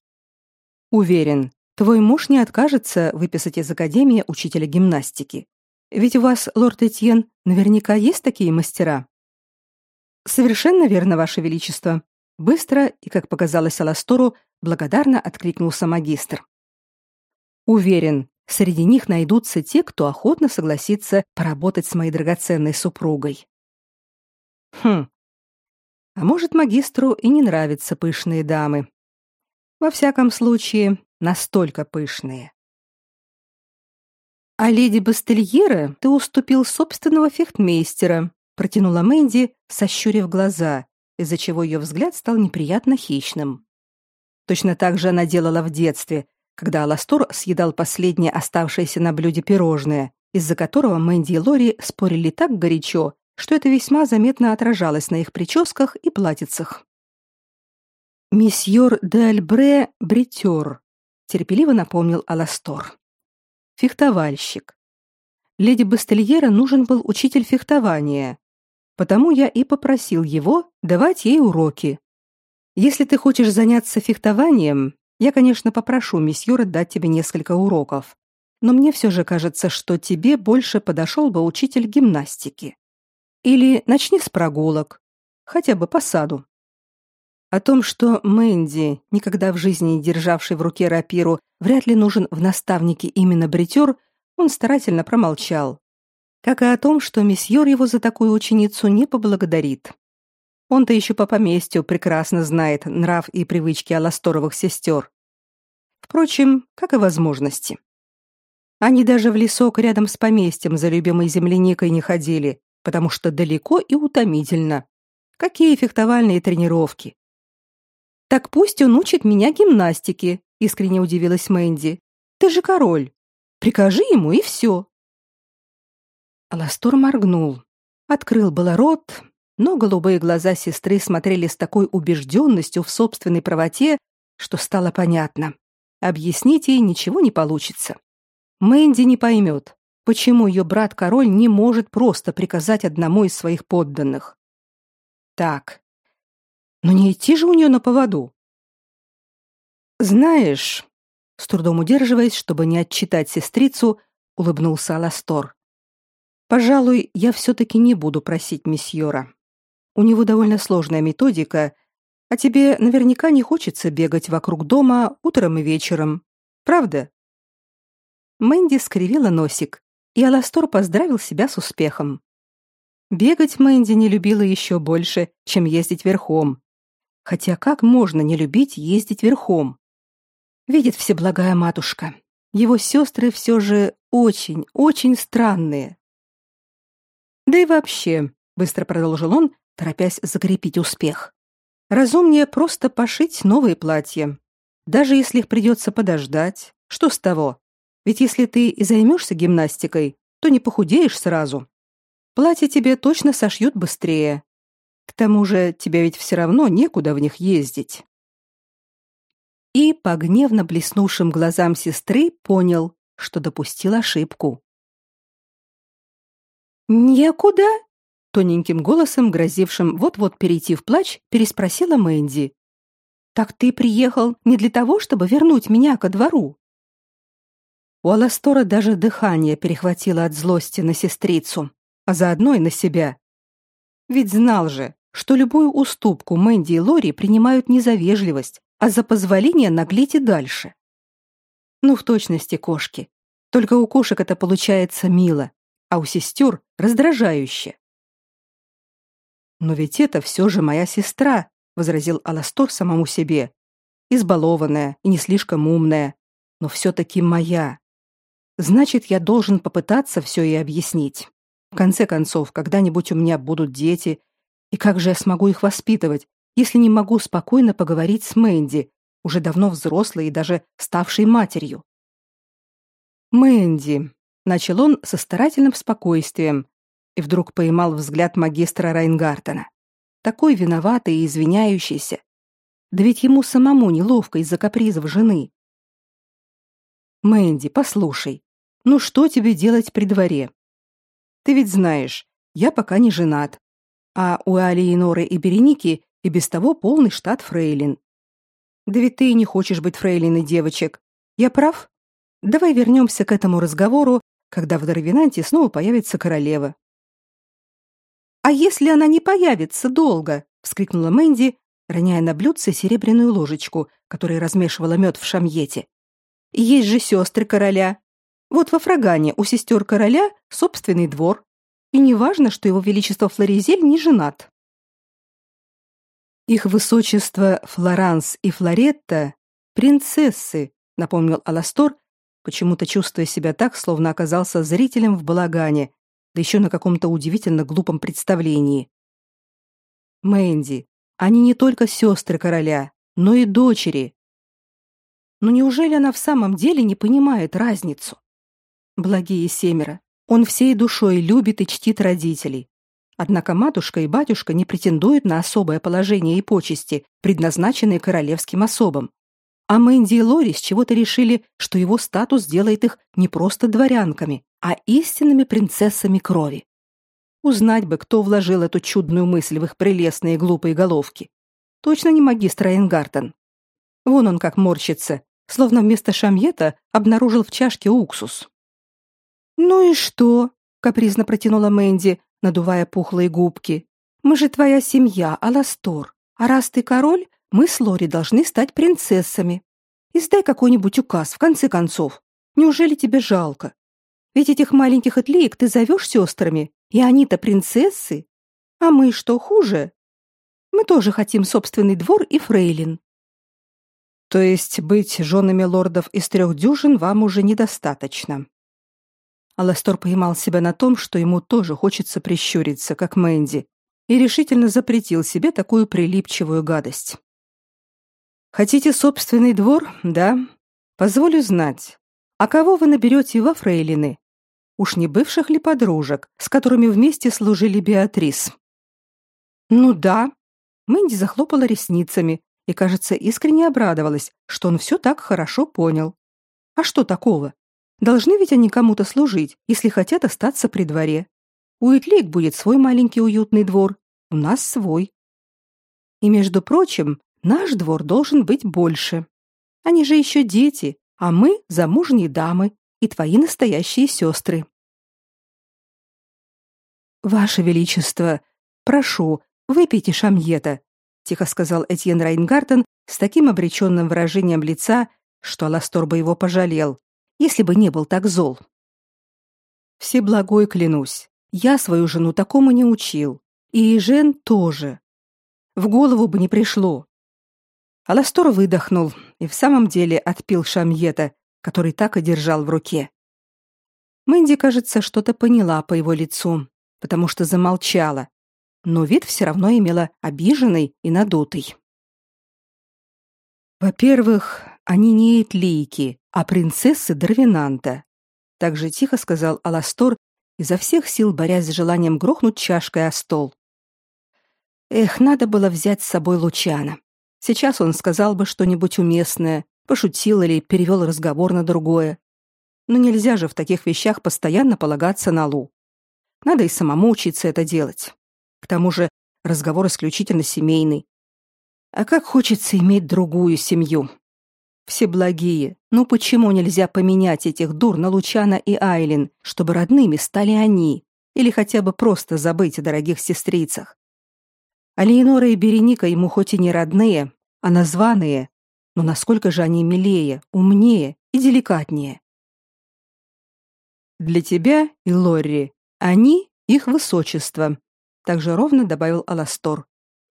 Уверен, твой муж не откажется выписать из академии учителя гимнастики. Ведь у вас, лорд Этьен, наверняка есть такие мастера. Совершенно верно, ваше величество, быстро и, как показалось Аластору, благодарно откликнулся магистр. Уверен, среди них найдутся те, кто охотно согласится поработать с моей драгоценной супругой. Хм. А может, магистру и не нравятся пышные дамы. Во всяком случае, настолько пышные. А леди Бастельера ты уступил собственного фехтмейстера, протянула Мэнди, сощурив глаза, из-за чего ее взгляд стал неприятно хищным. Точно так же она делала в детстве, когда Аластор съедал последнее оставшееся на блюде пирожное, из-за которого Мэнди и Лори спорили так горячо, что это весьма заметно отражалось на их прическах и платьицах. «Месьеор де Альбре — бритер», — терпеливо напомнил Аластор. «Фехтовальщик. Леди Бастельера нужен был учитель фехтования, Потому я и попросил его давать ей уроки. Если ты хочешь заняться фехтованием, я, конечно, попрошу месьюра дать тебе несколько уроков. Но мне все же кажется, что тебе больше подошел бы учитель гимнастики. Или начни с прогулок, хотя бы по саду. О том, что Мэнди, никогда в жизни не державший в руке рапиру, вряд ли нужен в наставнике именно бритер, он старательно промолчал как и о том, что месьеор его за такую ученицу не поблагодарит. Он-то еще по поместью прекрасно знает нрав и привычки аласторовых сестер. Впрочем, как и возможности. Они даже в лесок рядом с поместьем за любимой земляникой не ходили, потому что далеко и утомительно. Какие фехтовальные тренировки. Так пусть он учит меня гимнастике, искренне удивилась Мэнди. Ты же король. Прикажи ему и все. Аластор моргнул. Открыл было рот, но голубые глаза сестры смотрели с такой убежденностью в собственной правоте, что стало понятно. Объяснить ей ничего не получится. Мэнди не поймет, почему ее брат-король не может просто приказать одному из своих подданных. Так, но не идти же у нее на поводу. Знаешь, с трудом удерживаясь, чтобы не отчитать сестрицу, улыбнулся Аластор. Пожалуй, я все таки не буду просить месьёра. У него довольно сложная методика, а тебе наверняка не хочется бегать вокруг дома утром и вечером. Правда? Мэнди скривила носик, и Аластор поздравил себя с успехом. Бегать Мэнди не любила еще больше, чем ездить верхом. Хотя как можно не любить ездить верхом? Видит всеблагая матушка. Его сестры все же очень, очень странные. Да и вообще, быстро продолжил он, торопясь закрепить успех. Разумнее просто пошить новые платья. Даже если их придется подождать, что с того? Ведь если ты и займешься гимнастикой, то не похудеешь сразу. Платья тебе точно сошьют быстрее. К тому же тебе ведь все равно некуда в них ездить. И по гневно блеснувшим глазам сестры понял, что допустил ошибку. «Некуда?» — тоненьким голосом, грозившим вот-вот перейти в плач, переспросила Мэнди. «Так ты приехал не для того, чтобы вернуть меня ко двору?» У Аластора даже дыхание перехватило от злости на сестрицу, а заодно и на себя. Ведь знал же, что любую уступку Мэнди и Лори принимают не за вежливость, а за позволение наглеть и дальше. Ну, в точности кошки. Только у кошек это получается мило, а у сестер раздражающе. Но ведь это все же моя сестра, возразил Аластор самому себе. Избалованная и не слишком умная, но все таки моя. Значит, я должен попытаться все ей объяснить. В конце концов, когда-нибудь у меня будут дети, и как же я смогу их воспитывать, если не могу спокойно поговорить с Мэнди, уже давно взрослой и даже ставшей матерью? Мэнди, начал он со старательным спокойствием и вдруг поймал взгляд магистра Райнгартена. Такой виноватый и извиняющийся. Да ведь ему самому неловко из-за капризов жены. Мэнди, послушай, ну что тебе делать при дворе? Ты ведь знаешь, я пока не женат, а у Алиеноры и Береники и без того полный штат фрейлин. Да ведь ты и не хочешь быть фрейлиной девочек. Я прав? Давай вернемся к этому разговору когда в Дарвинанте снова появится королева. Если она не появится долго, вскрикнула Мэнди, роняя на блюдце серебряную ложечку, которой размешивала мед в шамьете. Есть же сестры короля. Вот во Фрагане у сестер короля собственный двор, и неважно, что его величество Флоризель не женат. Их высочество Флоранс и Флоретта принцессы, напомнил Аластор, почему-то чувствуя себя так, словно оказался зрителем в балагане, да еще на каком-то удивительно глупом представлении. Мэнди, они не только сестры короля, но и дочери. Но неужели она в самом деле не понимает разницу? Благие семеро, он всей душой любит и чтит родителей. Однако матушка и батюшка не претендуют на особое положение и почести, предназначенные королевским особам. А Мэнди и Лори с чего-то решили, что его статус делает их не просто дворянками, а истинными принцессами крови. Узнать бы, кто вложил эту чудную мысль в их прелестные глупые головки. Точно не магистр Эйнгартен. Вон он как морщится, словно вместо шамьета обнаружил в чашке уксус. «Ну и что?» — капризно протянула Мэнди, надувая пухлые губки. «Мы же твоя семья, Аластор. А раз ты король, мы с Лори должны стать принцессами. Издай какой-нибудь указ, в конце концов. Неужели тебе жалко? Ведь этих маленьких отлеек ты зовешь сестрами, и они-то принцессы. А мы что, хуже? Мы тоже хотим собственный двор и фрейлин. То есть быть женами лордов из трех дюжин вам уже недостаточно. Аластор поймал себя на том, что ему тоже хочется прищуриться, как Мэнди, и решительно запретил себе такую прилипчивую гадость. Хотите собственный двор, да? Позволю знать. А кого вы наберете во фрейлины? Уж не бывших ли подружек, с которыми вместе служили Беатрис? Ну да. Мэнди захлопала ресницами и, кажется, искренне обрадовалась, что он все так хорошо понял. А что такого? Должны ведь они кому-то служить, если хотят остаться при дворе. У Итлик будет свой маленький уютный двор, у нас свой. И между прочим, Наш двор должен быть больше. Они же еще дети, а мы замужние дамы и твои настоящие сестры. Ваше величество, прошу, выпейте шамьета, тихо сказал Этьен Райнгартен с таким обреченным выражением лица, что Аластор бы его пожалел, если бы не был так зол. Все благой клянусь, я свою жену такому не учил, и Жен тоже. В голову бы не пришло. Аластор выдохнул и в самом деле отпил шамьета, который так и держал в руке. Мэнди, кажется, что-то поняла по его лицу, потому что замолчала, но вид все равно имела обиженный и надутый. Во-первых, они не этлийки, а принцессы Дарвинанта, так же тихо сказал Аластор, изо всех сил борясь с желанием грохнуть чашкой о стол. Эх, надо было взять с собой Лучана. Сейчас он сказал бы что-нибудь уместное, пошутил или перевел разговор на другое. Но нельзя же в таких вещах постоянно полагаться на Лу. Надо и самому учиться это делать. К тому же разговор исключительно семейный. А как хочется иметь другую семью. Все благие. Ну почему нельзя поменять этих дур на Лучана и Айлин, чтобы родными стали они? Или хотя бы просто забыть о дорогих сестрицах? А Леонора и Береника ему хоть и не родные, а названные, но насколько же они милее, умнее и деликатнее. Для тебя и Лорри они их высочество, также ровно добавил Аластор.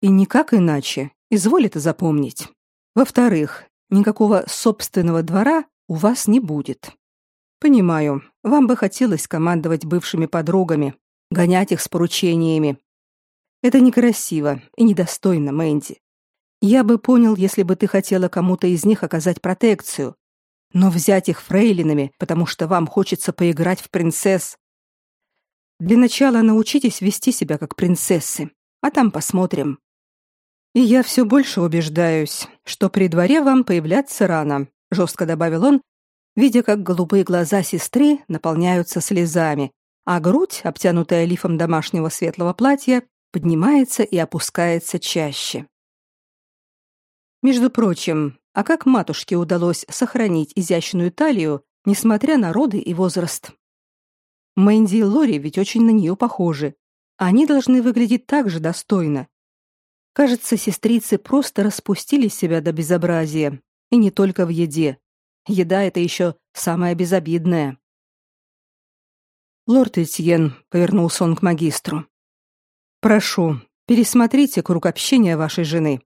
И никак иначе, изволь это запомнить. Во-вторых, никакого собственного двора у вас не будет. Понимаю, вам бы хотелось командовать бывшими подругами, гонять их с поручениями. Это некрасиво и недостойно, Мэнди. Я бы понял, если бы ты хотела кому-то из них оказать протекцию, но взять их фрейлинами, потому что вам хочется поиграть в принцесс. Для начала научитесь вести себя как принцессы, а там посмотрим. И я все больше убеждаюсь, что при дворе вам появляться рано, жестко добавил он, видя, как голубые глаза сестры наполняются слезами, а грудь, обтянутая лифом домашнего светлого платья, поднимается и опускается чаще. Между прочим, а как матушке удалось сохранить изящную талию, несмотря на роды и возраст? Мэнди и Лори ведь очень на нее похожи. Они должны выглядеть так же достойно, Кажется, сестрицы просто распустили себя до безобразия, и не только в еде. Еда это еще самое безобидное. Лорд Этьен повернулся он к магистру. Прошу, пересмотрите круг общения вашей жены.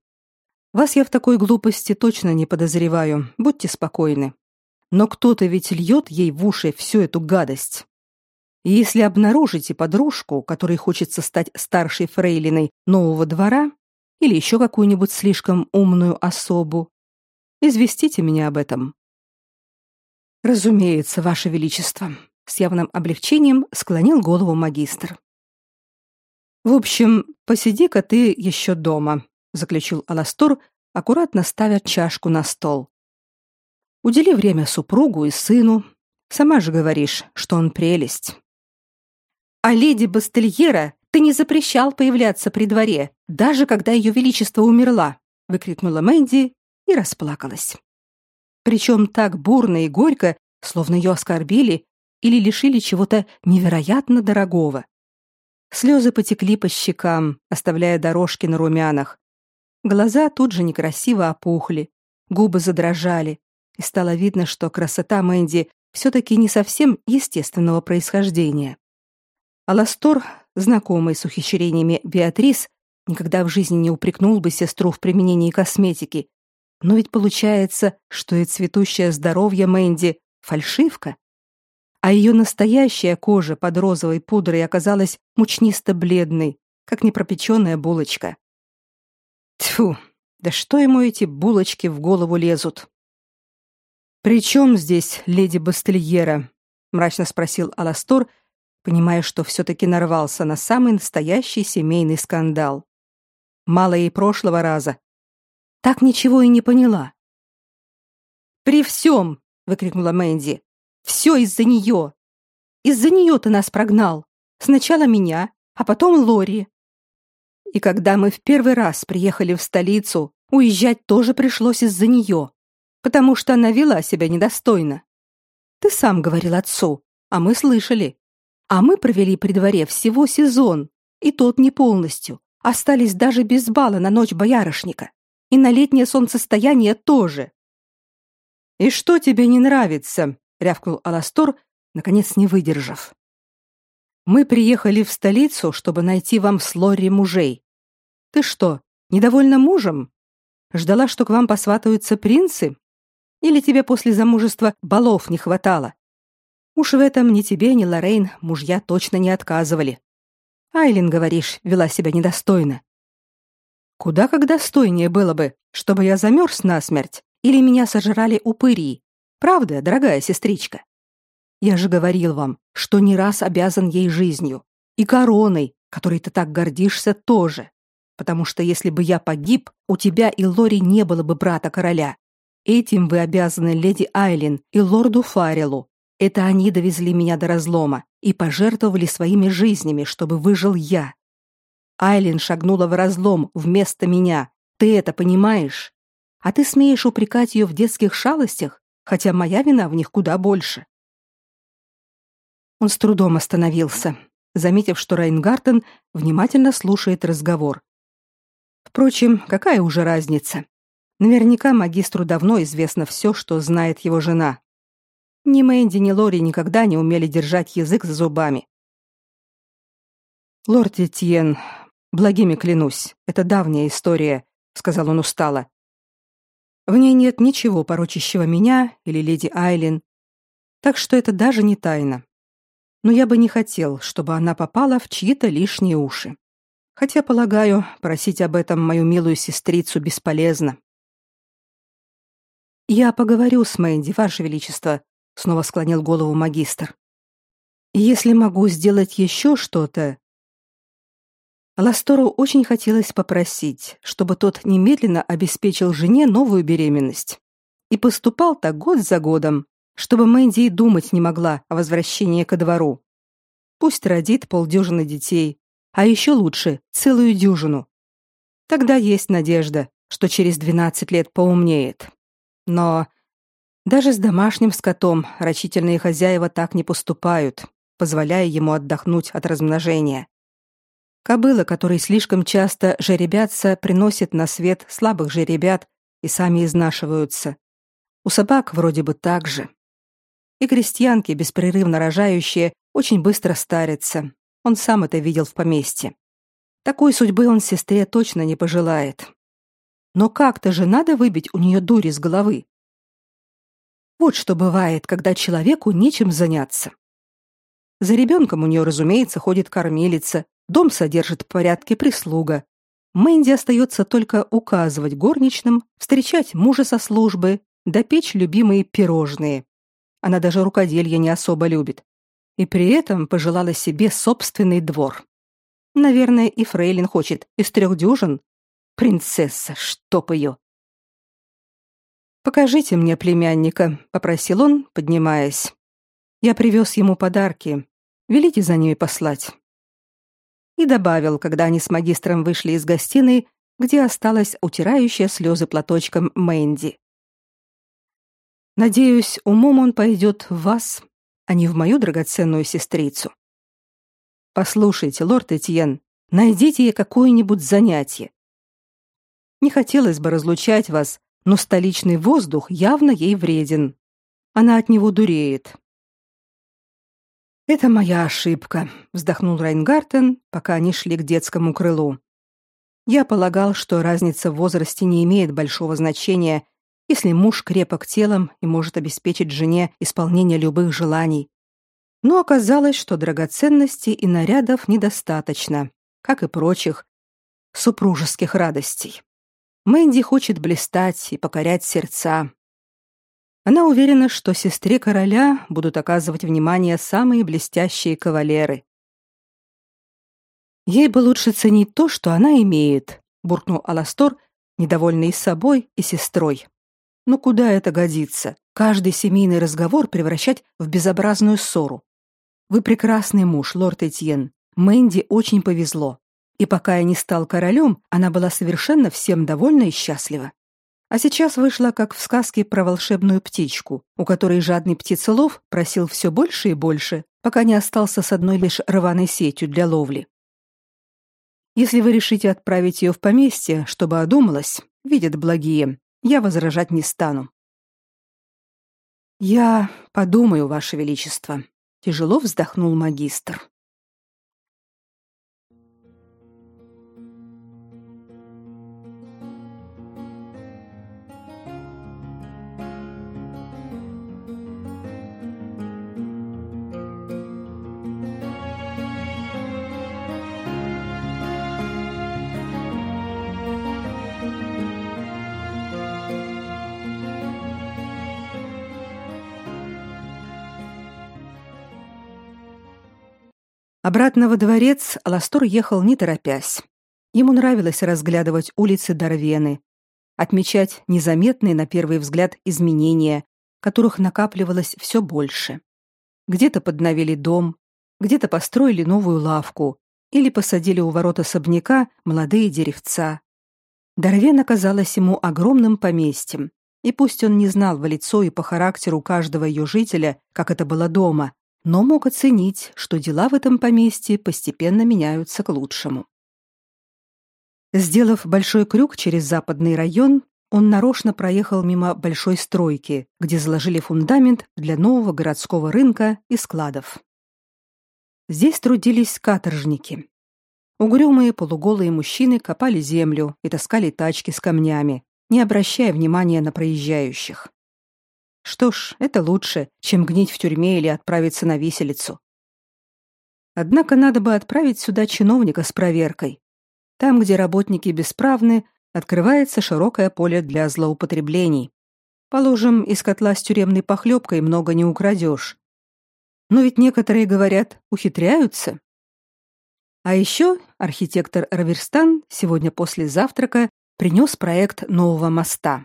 Вас я в такой глупости точно не подозреваю. Будьте спокойны. Но кто-то ведь льет ей в уши всю эту гадость. И если обнаружите подружку, которой хочется стать старшей фрейлиной нового двора, или еще какую-нибудь слишком умную особу. Известите меня об этом. Разумеется, ваше величество, с явным облегчением склонил голову магистр. В общем, посиди-ка ты еще дома, заключил Аластор, аккуратно ставя чашку на стол. Удели время супругу и сыну. Сама же говоришь, что он прелесть. А леди Бастельера ты не запрещал появляться при дворе, даже когда ее величество умерла, выкрикнула Мэнди и расплакалась. Причем так бурно и горько, словно ее оскорбили или лишили чего-то невероятно дорогого. Слезы потекли по щекам, оставляя дорожки на румянах. Глаза тут же некрасиво опухли, губы задрожали, и стало видно, что красота Мэнди все-таки не совсем естественного происхождения. Аластор знакомый с ухищрениями Беатрис, никогда в жизни не упрекнул бы сестру в применении косметики. Но ведь получается, что и цветущее здоровье Мэнди — фальшивка. А ее настоящая кожа под розовой пудрой оказалась мучнисто-бледной, как непропеченная булочка. Тьфу, да что ему эти булочки в голову лезут? «При чем здесь леди Бастельера?» — мрачно спросил Аластор, понимая, что все-таки нарвался на самый настоящий семейный скандал. Мало ей прошлого раза. Так ничего и не поняла. «При всем!» — выкрикнула Мэнди. «Все из-за нее! Из-за нее ты нас прогнал! Сначала меня, а потом Лори. И когда мы в первый раз приехали в столицу, уезжать тоже пришлось из-за нее, потому что она вела себя недостойно. Ты сам говорил отцу, а мы слышали. А мы провели при дворе всего сезон, и тот не полностью. Остались даже без бала на ночь боярышника. И на летнее солнцестояние тоже. «И что тебе не нравится?» — рявкнул Аластор, наконец не выдержав. «Мы приехали в столицу, чтобы найти вам с Лорри мужей. Ты что, недовольна мужем? Ждала, что к вам посватаются принцы? Или тебе после замужества балов не хватало? Уж в этом ни тебе, ни Лорейн мужья точно не отказывали. Айлин, говоришь, вела себя недостойно. Куда как достойнее было бы, чтобы я замерз насмерть или меня сожрали упыри. Правда, дорогая сестричка? Я же говорил вам, что не раз обязан ей жизнью. И короной, которой ты так гордишься, тоже. Потому что если бы я погиб, у тебя и Лори не было бы брата короля. Этим вы обязаны леди Айлин и лорду Фарелу. Это они довезли меня до разлома и пожертвовали своими жизнями, чтобы выжил я. Айлин шагнула в разлом вместо меня. Ты это понимаешь? А ты смеешь упрекать ее в детских шалостях, хотя моя вина в них куда больше. Он с трудом остановился, заметив, что Райнгартен внимательно слушает разговор. Впрочем, какая уже разница? Наверняка магистру давно известно все, что знает его жена. Ни Мэнди, ни Лори никогда не умели держать язык за зубами. «Лорд Этьен, благими клянусь, это давняя история», — сказал он устало. «В ней нет ничего порочащего меня или леди Айлин, так что это даже не тайна. Но я бы не хотел, чтобы она попала в чьи-то лишние уши. Хотя, полагаю, просить об этом мою милую сестрицу бесполезно». «Я поговорю с Мэнди, Ваше Величество», снова склонил голову магистр. Если могу сделать еще что-то. Ластору очень хотелось попросить, чтобы тот немедленно обеспечил жене новую беременность. И поступал так год за годом, чтобы Мэнди и думать не могла о возвращении ко двору. Пусть родит полдюжины детей, а еще лучше целую дюжину. Тогда есть надежда, что через 12 лет поумнеет. Но даже с домашним скотом рачительные хозяева так не поступают, позволяя ему отдохнуть от размножения. Кобыла, которые слишком часто жеребятся, приносит на свет слабых жеребят и сами изнашиваются. У собак вроде бы так же. И крестьянки, беспрерывно рожающие, очень быстро старятся. Он сам это видел в поместье. Такой судьбы он сестре точно не пожелает. Но как-то же надо выбить у нее дури с головы. Вот что бывает, когда человеку нечем заняться. За ребенком у нее, разумеется, ходит кормилица, дом содержит в порядке прислуга. Мэнди остается только указывать горничным, встречать мужа со службы, допечь любимые пирожные. Она даже рукоделье не особо любит. И при этом пожелала себе собственный двор. Наверное, и Фрейлин хочет из трех дюжин. Принцесса, чтоб ее. Покажите мне племянника, попросил он, поднимаясь. Я привез ему подарки. Велите за ними послать. И добавил, когда они с магистром вышли из гостиной, где осталась утирающая слезы платочком Мэнди. Надеюсь, умом он пойдет в вас, а не в мою драгоценную сестрицу. Послушайте, лорд Этьен, найдите ей какое-нибудь занятие. Не хотелось бы разлучать вас, но столичный воздух явно ей вреден. Она от него дуреет. Это моя ошибка, вздохнул Райнгартен, пока они шли к детскому крылу. Я полагал, что разница в возрасте не имеет большого значения, если муж крепок телом и может обеспечить жене исполнение любых желаний. Но оказалось, что драгоценностей и нарядов недостаточно, как и прочих супружеских радостей. Мэнди хочет блистать и покорять сердца. Она уверена, что сестре короля будут оказывать внимание самые блестящие кавалеры. Ей бы лучше ценить то, что она имеет, буркнул Аластор, недовольный собой и сестрой. Но «Ну куда это годится? Каждый семейный разговор превращать в безобразную ссору. Вы прекрасный муж, лорд Этьен. Мэнди очень повезло. И пока я не стал королем, она была совершенно всем довольна и счастлива. А сейчас вышла, как в сказке про волшебную птичку, у которой жадный птицелов просил все больше и больше, пока не остался с одной лишь рваной сетью для ловли. Если вы решите отправить ее в поместье, чтобы одумалась, видят благие, я возражать не стану. Я подумаю, ваше величество, тяжело вздохнул магистр. Обратно во дворец Аластор ехал не торопясь. Ему нравилось разглядывать улицы Дарвены, отмечать незаметные на первый взгляд изменения, которых накапливалось все больше. Где-то подновили дом, где-то построили новую лавку или посадили у ворот особняка молодые деревца. Дарвена казалась ему огромным поместьем, и пусть он не знал в лицо и по характеру каждого ее жителя, как это было дома, но мог оценить, что дела в этом поместье постепенно меняются к лучшему. Сделав большой крюк через западный район, он нарочно проехал мимо большой стройки, где заложили фундамент для нового городского рынка и складов. Здесь трудились каторжники. Угрюмые полуголые мужчины копали землю и таскали тачки с камнями, не обращая внимания на проезжающих. Что ж, это лучше, чем гнить в тюрьме или отправиться на виселицу. Однако надо бы отправить сюда чиновника с проверкой. Там, где работники бесправны, открывается широкое поле для злоупотреблений. Положим, из котла с тюремной похлебкой много не украдешь. Но ведь некоторые, говорят, ухитряются. А еще архитектор Раверстан сегодня после завтрака принес проект нового моста.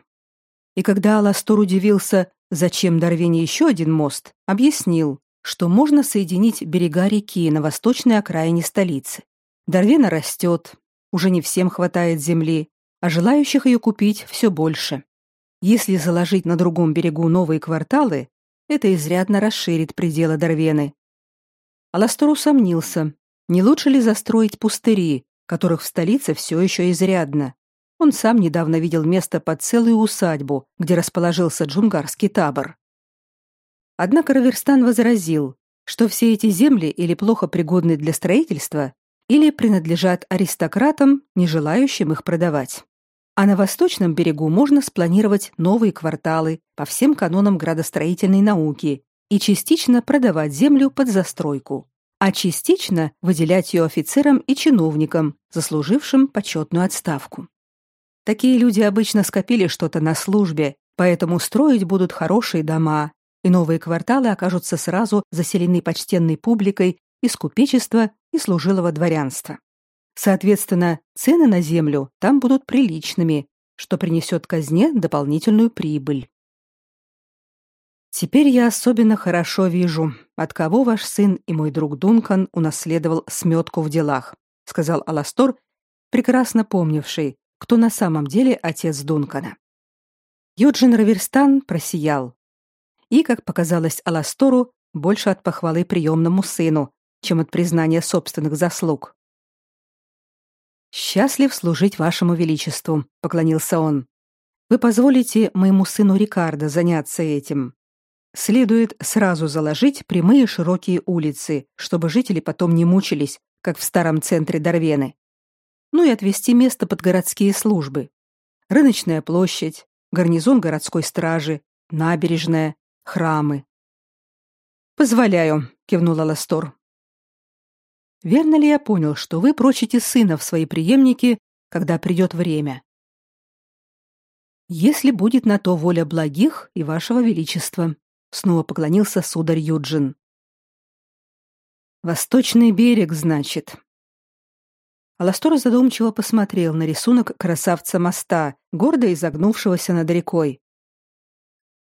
И когда Аластор удивился, Зачем Дарвине еще один мост, объяснил, что можно соединить берега реки на восточной окраине столицы. Дарвина растет, уже не всем хватает земли, а желающих ее купить все больше. Если заложить на другом берегу новые кварталы, это изрядно расширит пределы Дарвены. Аластор усомнился, не лучше ли застроить пустыри, которых в столице все еще изрядно, он сам недавно видел место под целую усадьбу, где расположился джунгарский табор. Однако Раверстан возразил, что все эти земли или плохо пригодны для строительства, или принадлежат аристократам, не желающим их продавать. А на восточном берегу можно спланировать новые кварталы по всем канонам градостроительной науки и частично продавать землю под застройку, а частично выделять ее офицерам и чиновникам, заслужившим почетную отставку. Такие люди обычно скопили что-то на службе, поэтому строить будут хорошие дома, и новые кварталы окажутся сразу заселены почтенной публикой из купечества и служилого дворянства. Соответственно, цены на землю там будут приличными, что принесет казне дополнительную прибыль. Теперь я особенно хорошо вижу, от кого ваш сын и мой друг Дункан унаследовал сметку в делах, сказал Аластор, прекрасно помнивший, кто на самом деле отец Дункана. Юджин Раверстан просиял. И, как показалось Аластору, больше от похвалы приемному сыну, чем от признания собственных заслуг. «Счастлив служить вашему величеству», — поклонился он. «Вы позволите моему сыну Рикардо заняться этим. Следует сразу заложить прямые широкие улицы, чтобы жители потом не мучились, как в старом центре Дарвены ну и отвести место под городские службы. Рыночная площадь, гарнизон городской стражи, набережная, храмы. «Позволяю», — кивнула Ластор. «Верно ли я понял, что вы прочите сына в свои преемники, когда придет время?» «Если будет на то воля благих и вашего величества», — снова поклонился сударь Юджин. «Восточный берег, значит», Аластор задумчиво посмотрел на рисунок красавца моста, гордо изогнувшегося над рекой.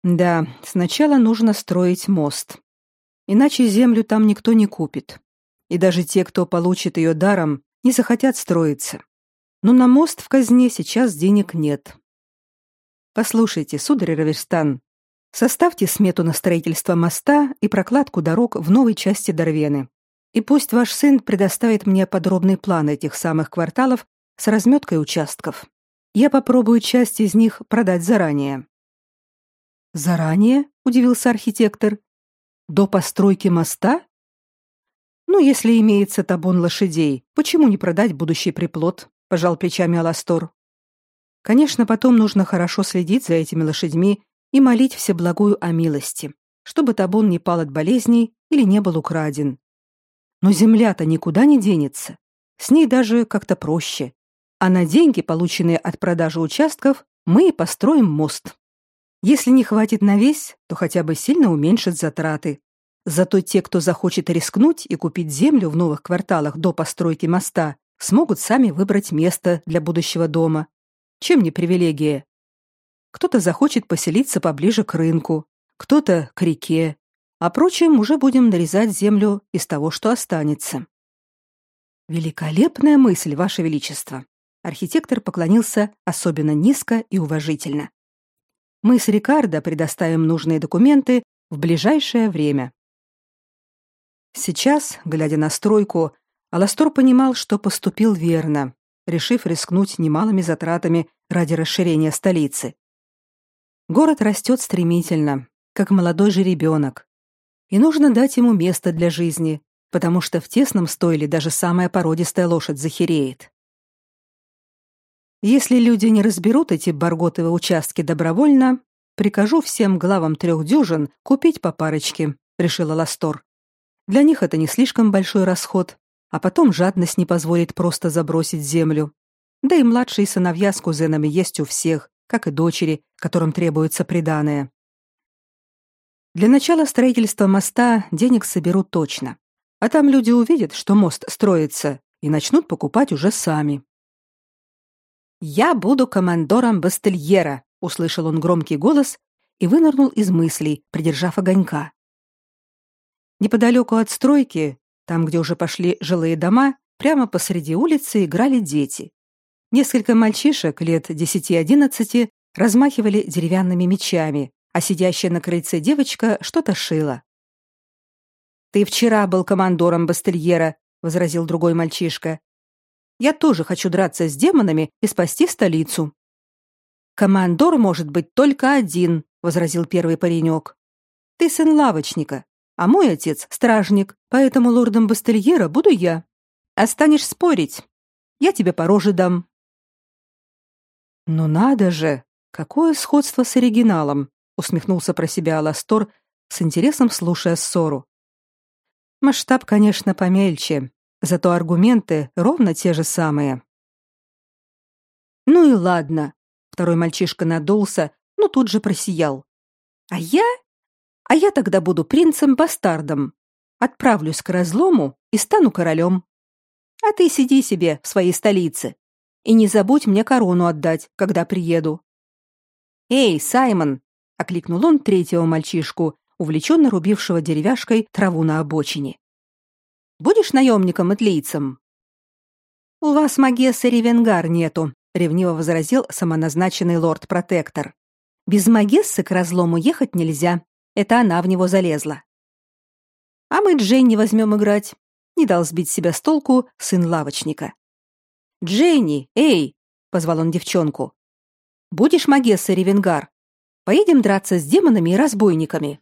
Да, сначала нужно строить мост. Иначе землю там никто не купит. И даже те, кто получит ее даром, не захотят строиться. Но на мост в казне сейчас денег нет. Послушайте, сударь Раверстан, составьте смету на строительство моста и прокладку дорог в новой части Дорвены. И пусть ваш сын предоставит мне подробный план этих самых кварталов с разметкой участков. Я попробую часть из них продать заранее. Заранее? удивился архитектор. До постройки моста? Ну, если имеется табун лошадей, почему не продать будущий приплод? пожал плечами Аластор. Конечно, потом нужно хорошо следить за этими лошадьми и молить Всеблагую о милости, чтобы табун не пал от болезней или не был украден. Но земля-то никуда не денется. С ней даже как-то проще. А на деньги, полученные от продажи участков, мы и построим мост. Если не хватит на весь, то хотя бы сильно уменьшит затраты. Зато те, кто захочет рискнуть и купить землю в новых кварталах до постройки моста, смогут сами выбрать место для будущего дома. Чем не привилегия? Кто-то захочет поселиться поближе к рынку, кто-то к реке, а прочим уже будем нарезать землю из того, что останется. Великолепная мысль, ваше величество. Архитектор поклонился особенно низко и уважительно. Мы с Рикардо предоставим нужные документы в ближайшее время. Сейчас, глядя на стройку, Аластор понимал, что поступил верно, решив рискнуть немалыми затратами ради расширения столицы. Город растет стремительно, как молодой же ребенок, и нужно дать ему место для жизни, потому что в тесном стойле даже самая породистая лошадь захереет. Если люди не разберут эти барготовые участки добровольно, прикажу всем главам трех дюжин купить по парочке, решила Ластор. Для них это не слишком большой расход, а потом жадность не позволит просто забросить землю. Да и младшие сыновья с кузенами есть у всех, как и дочери, которым требуется приданое. Для начала строительства моста денег соберут точно. А там люди увидят, что мост строится, и начнут покупать уже сами. «Я буду командором Бастельера», — услышал он громкий голос и вынырнул из мыслей, придержав огонька. Неподалеку от стройки, там, где уже пошли жилые дома, прямо посреди улицы играли дети. Несколько мальчишек лет десяти-одиннадцати размахивали деревянными мечами, а сидящая на крыльце девочка что-то шила. «Ты вчера был командором Бастельера», — возразил другой мальчишка. «Я тоже хочу драться с демонами и спасти столицу». «Командор может быть только один», — возразил первый паренек. «Ты сын лавочника, а мой отец — стражник, поэтому лордом Бастельера буду я. А станешь спорить, я тебе по роже дам». «Ну надо же! Какое сходство с оригиналом!» Усмехнулся про себя Аластор, с интересом слушая ссору. Масштаб, конечно, помельче, зато аргументы ровно те же самые. Ну и ладно. Второй мальчишка надулся, но тут же просиял. А я? А я тогда буду принцем-бастардом. Отправлюсь к разлому и стану королем. А ты сиди себе в своей столице и не забудь мне корону отдать, когда приеду. Эй, Саймон, окликнул он третьего мальчишку, увлеченно рубившего деревяшкой траву на обочине. Будешь наемником итлийцем? У вас магессы Ревенгар нету, ревниво возразил самоназначенный лорд-протектор. Без магессы к разлому ехать нельзя. Это она в него залезла. А мы Дженни возьмем играть. Не дал сбить себя с толку сын лавочника. Дженни, эй, позвал он девчонку. Будешь магесса Ревенгар? Поедем драться с демонами и разбойниками.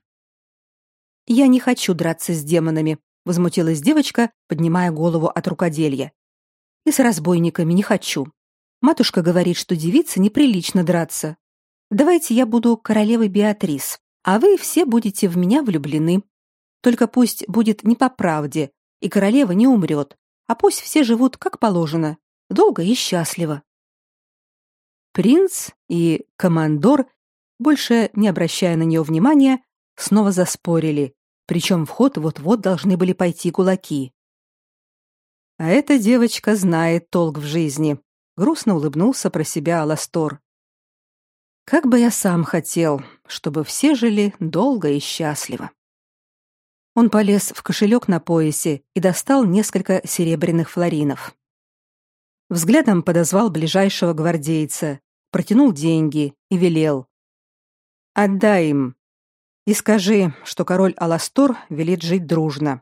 Я не хочу драться с демонами, возмутилась девочка, поднимая голову от рукоделья. И с разбойниками не хочу. Матушка говорит, что девице неприлично драться. Давайте я буду королевой Беатрис, а вы все будете в меня влюблены. Только пусть будет не по правде, и королева не умрет, а пусть все живут как положено, долго и счастливо. Принц и командор больше не обращая на нее внимания, снова заспорили, причем в ход вот-вот должны были пойти кулаки. А эта девочка знает толк в жизни, грустно улыбнулся про себя Аластор. Как бы я сам хотел, чтобы все жили долго и счастливо. Он полез в кошелек на поясе и достал несколько серебряных флоринов. Взглядом подозвал ближайшего гвардейца, протянул деньги и велел. «Отдай им. И скажи, что король Аластор велит жить дружно.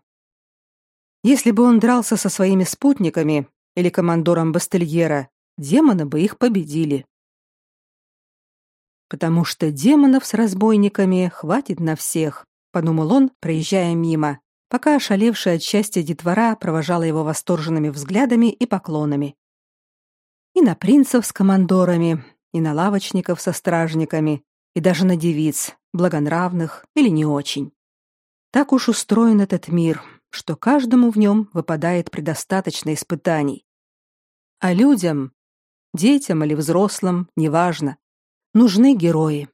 Если бы он дрался со своими спутниками или командором Бастельера, демоны бы их победили. Потому что демонов с разбойниками хватит на всех, подумал он, проезжая мимо, пока ошалевшая от счастья детвора провожала его восторженными взглядами и поклонами. И на принцев с командорами, и на лавочников со стражниками, и даже на девиц, благонравных или не очень. Так уж устроен этот мир, что каждому в нем выпадает предостаточно испытаний. А людям, детям или взрослым, неважно, нужны герои.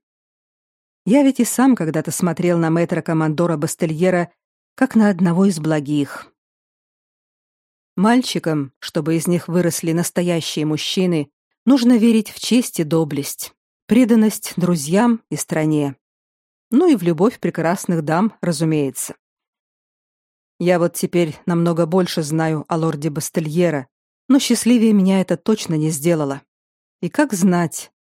Я ведь и сам когда-то смотрел на мэтра-командора Бастельера как на одного из благих. Мальчикам, чтобы из них выросли настоящие мужчины, нужно верить в честь и доблесть, преданность друзьям и стране. Ну и в любовь прекрасных дам, разумеется. Я вот теперь намного больше знаю о лорде Бастельера, но счастливее меня это точно не сделало. И как знать,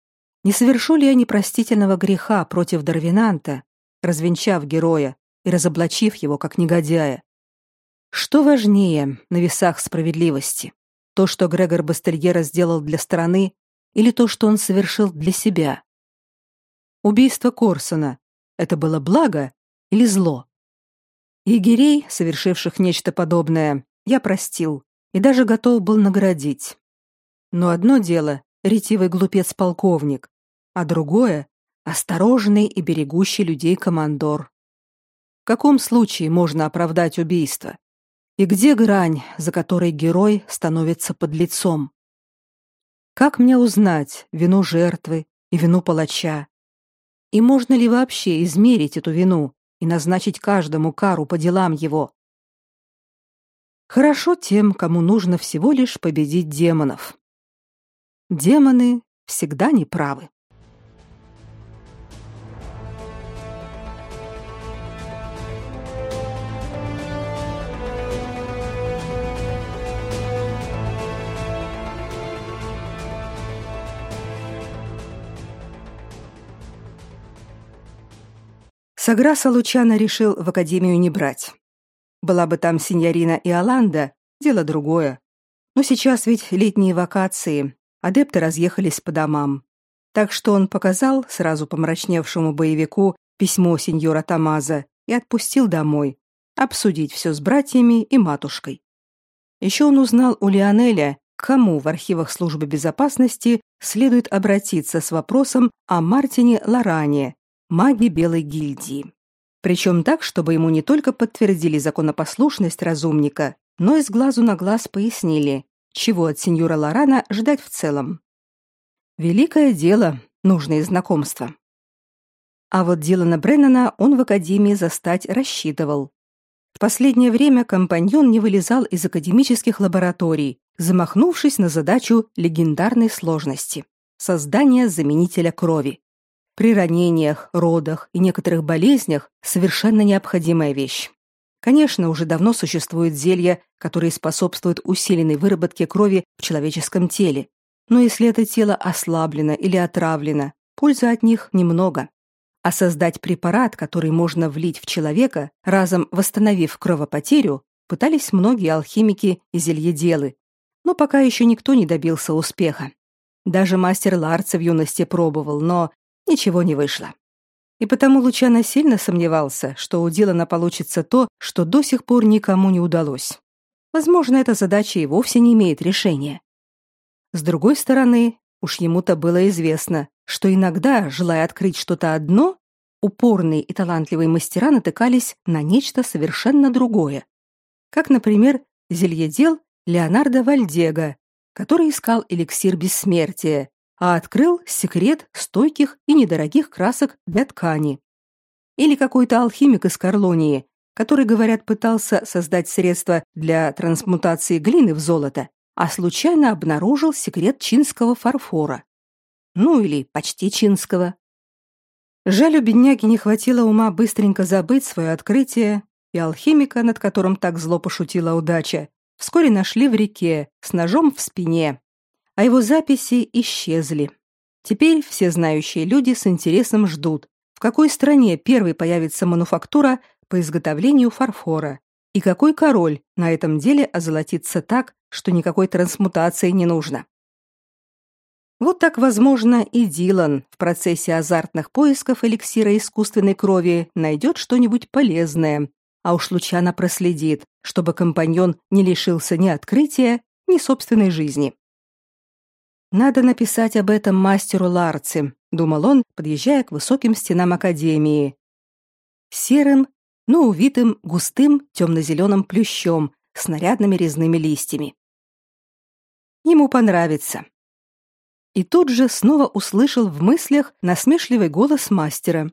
не совершу ли я непростительного греха против Дарвинанта, развенчав героя и разоблачив его как негодяя? Что важнее на весах справедливости? То, что Грегор Бастельера сделал для страны, или то, что он совершил для себя? Убийство Корсона — это было благо или зло? Егерей, совершивших нечто подобное, я простил и даже готов был наградить. Но одно дело — ретивый глупец-полковник, а другое — осторожный и берегущий людей командор. В каком случае можно оправдать убийство? И где грань, за которой герой становится подлецом? Как мне узнать вину жертвы и вину палача? И можно ли вообще измерить эту вину, и назначить каждому кару по делам его. Хорошо тем, кому нужно всего лишь победить демонов. Демоны всегда неправы. Саграса Лучана решил в академию не брать. Была бы там синьорина Иоланда, дело другое. Но сейчас ведь летние вакации, адепты разъехались по домам. Так что он показал сразу помрачневшему боевику письмо сеньора Тамаза и отпустил домой, обсудить все с братьями и матушкой. Еще он узнал у Лионеля, к кому в архивах службы безопасности следует обратиться с вопросом о Мартине Лоране, маги Белой гильдии. Причем так, чтобы ему не только подтвердили законопослушность разумника, но и с глазу на глаз пояснили, чего от сеньора Лорана ждать в целом. Великое дело, нужные знакомства. А вот Дилана Бреннана он в академии застать рассчитывал. В последнее время компаньон не вылезал из академических лабораторий, замахнувшись на задачу легендарной сложности создания заменителя крови. При ранениях, родах и некоторых болезнях совершенно необходимая вещь. Конечно, уже давно существуют зелья, которые способствуют усиленной выработке крови в человеческом теле. Но если это тело ослаблено или отравлено, пользы от них немного. А создать препарат, который можно влить в человека, разом восстановив кровопотерю, пытались многие алхимики и зельеделы. Но пока еще никто не добился успеха. Даже мастер Ларца в юности пробовал, но Ничего не вышло. И потому Лучано сильно сомневался, что у Дилана получится то, что до сих пор никому не удалось. Возможно, эта задача и вовсе не имеет решения. С другой стороны, уж ему-то было известно, что иногда, желая открыть что-то одно, упорные и талантливые мастера натыкались на нечто совершенно другое. Как, например, зельедел Леонардо Вальдего, который искал эликсир бессмертия а открыл секрет стойких и недорогих красок для ткани. Или какой-то алхимик из Карлонии, который, говорят, пытался создать средства для трансмутации глины в золото, а случайно обнаружил секрет чинского фарфора. Ну или почти чинского. Жаль, у бедняги не хватило ума быстренько забыть свое открытие, и алхимика, над которым так зло пошутила удача, вскоре нашли в реке с ножом в спине, а его записи исчезли. Теперь все знающие люди с интересом ждут, в какой стране первой появится мануфактура по изготовлению фарфора, и какой король на этом деле озолотится так, что никакой трансмутации не нужно. Вот так, возможно, и Дилан в процессе азартных поисков эликсира искусственной крови найдет что-нибудь полезное, а уж Лучана проследит, чтобы компаньон не лишился ни открытия, ни собственной жизни. Надо написать об этом мастеру Ларци, думал он, подъезжая к высоким стенам академии. Серым, но увитым густым темно-зеленым плющом с нарядными резными листьями. Ему понравится. И тут же снова услышал в мыслях насмешливый голос мастера.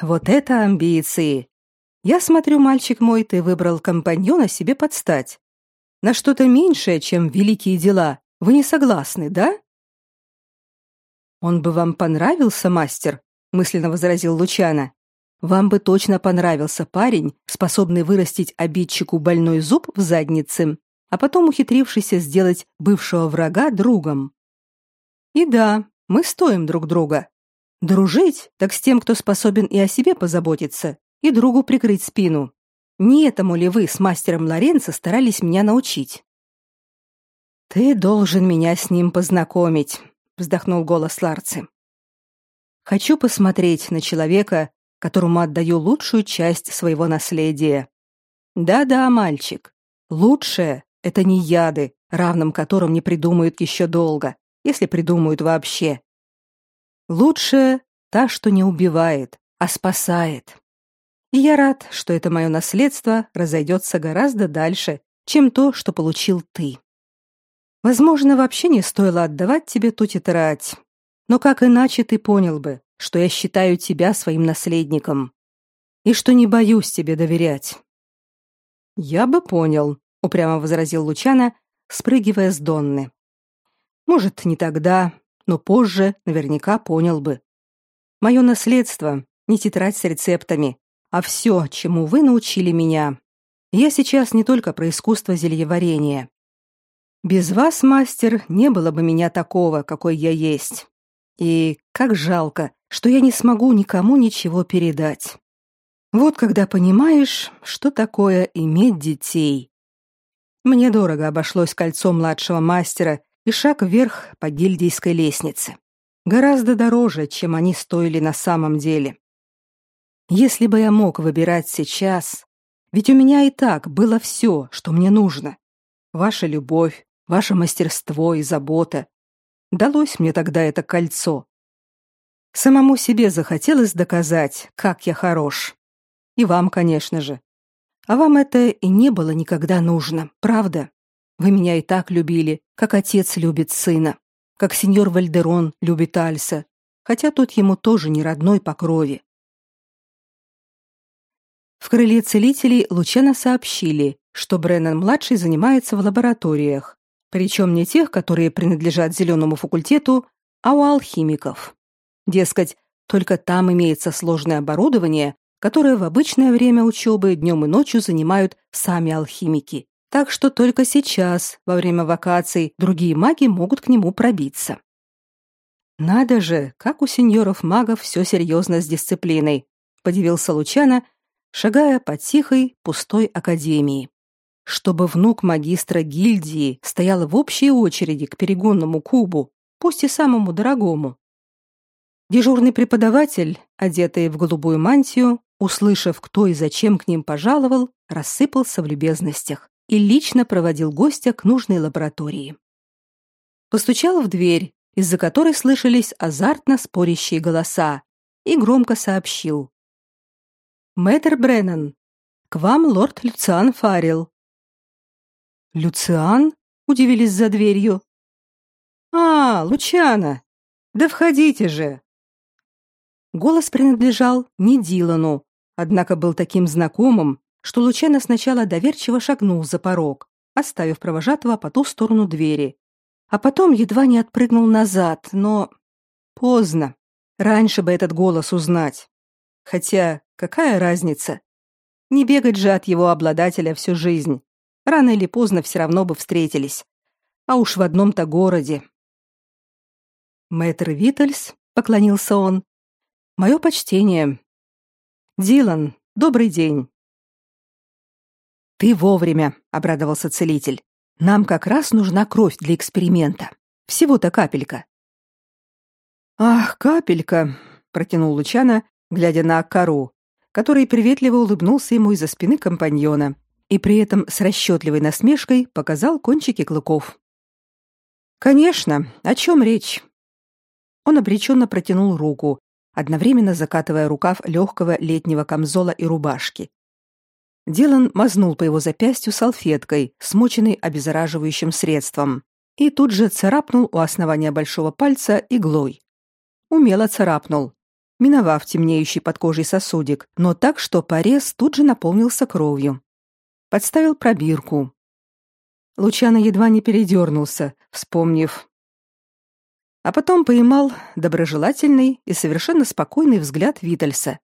Вот это амбиции. Я смотрю, мальчик мой, ты выбрал компаньона себе подстать. На что-то меньшее, чем великие дела. Вы не согласны, да? Он бы вам понравился, мастер, мысленно возразил Лучана. Вам бы точно понравился парень, способный вырастить обидчику больной зуб в заднице, а потом ухитрившийся сделать бывшего врага другом. И да, мы стоим друг друга. Дружить так с тем, кто способен и о себе позаботиться, и другу прикрыть спину. Не этому ли вы с мастером Лоренцо старались меня научить? Ты должен меня с ним познакомить, вздохнул голос Ларцы. Хочу посмотреть на человека, которому отдаю лучшую часть своего наследия. Да-да, мальчик. Лучшее это не яды, равным которым не придумают еще долго, если придумают вообще. Лучшее та, что не убивает, а спасает. И я рад, что это мое наследство разойдется гораздо дальше, чем то, что получил ты. Возможно, вообще не стоило отдавать тебе ту тетрадь. Но как иначе ты понял бы, что я считаю тебя своим наследником и что не боюсь тебе доверять? Я бы понял, упрямо возразил Лучана, спрыгивая с Донны. Может, не тогда, но позже наверняка понял бы. Мое наследство не тетрадь с рецептами, а все, чему вы научили меня. Я сейчас не только про искусство зельеварения. Без вас, мастер, не было бы меня такого, какой я есть. И как жалко, что я не смогу никому ничего передать. Вот когда понимаешь, что такое иметь детей. Мне дорого обошлось кольцо младшего мастера и шаг вверх по гильдийской лестнице. Гораздо дороже, чем они стоили на самом деле. Если бы я мог выбирать сейчас, ведь у меня и так было все, что мне нужно. Ваша любовь, ваше мастерство и забота. Далось мне тогда это кольцо. Самому себе захотелось доказать, как я хорош. И вам, конечно же. А вам это и не было никогда нужно, правда? Вы меня и так любили, как отец любит сына, как сеньор Вальдерон любит Альса, хотя тот ему тоже не родной по крови. В крыле целителей Лучана сообщили, что Бреннан-младший занимается в лабораториях, причем не тех, которые принадлежат зеленому факультету, а у алхимиков. Дескать, только там имеется сложное оборудование, которое в обычное время учебы днем и ночью занимают сами алхимики. Так что только сейчас, во время вакаций, другие маги могут к нему пробиться. Надо же, как у сеньоров-магов все серьезно с дисциплиной, подивился Лучана, шагая по тихой, пустой академии чтобы внук магистра гильдии стоял в общей очереди к перегонному кубу, пусть и самому дорогому. Дежурный преподаватель, одетый в голубую мантию, услышав, кто и зачем к ним пожаловал, рассыпался в любезностях и лично проводил гостя к нужной лаборатории. Постучал в дверь, из-за которой слышались азартно спорящие голоса, и громко сообщил. «Мэтр Бреннан, к вам лорд Люциан Фаррелл. Люциан? удивились за дверью. А, Лучана. Да входите же. Голос принадлежал не Дилану, однако был таким знакомым, что Лучана сначала доверчиво шагнул за порог, оставив провожатого по ту сторону двери, а потом едва не отпрыгнул назад, но поздно. Раньше бы этот голос узнать. Хотя какая разница? Не бегать же от его обладателя всю жизнь. Рано или поздно все равно бы встретились. А уж в одном-то городе. Мэтр Витальс, поклонился он. Мое почтение. Дилан, добрый день. Ты вовремя, обрадовался целитель. Нам как раз нужна кровь для эксперимента. Всего-то капелька. Ах, капелька, протянул Лучана, глядя на Акару, который приветливо улыбнулся ему из-за спины компаньона и при этом с расчетливой насмешкой показал кончики клыков. Конечно, о чем речь? Он обреченно протянул руку, одновременно закатывая рукав легкого летнего камзола и рубашки. Дилан мазнул по его запястью салфеткой, смоченной обеззараживающим средством, и тут же царапнул у основания большого пальца иглой. Умело царапнул, миновав темнеющий под кожей сосудик, но так, что порез тут же наполнился кровью. Подставил пробирку. Лучано едва не передернулся, вспомнив. А потом поймал доброжелательный и совершенно спокойный взгляд Витальса.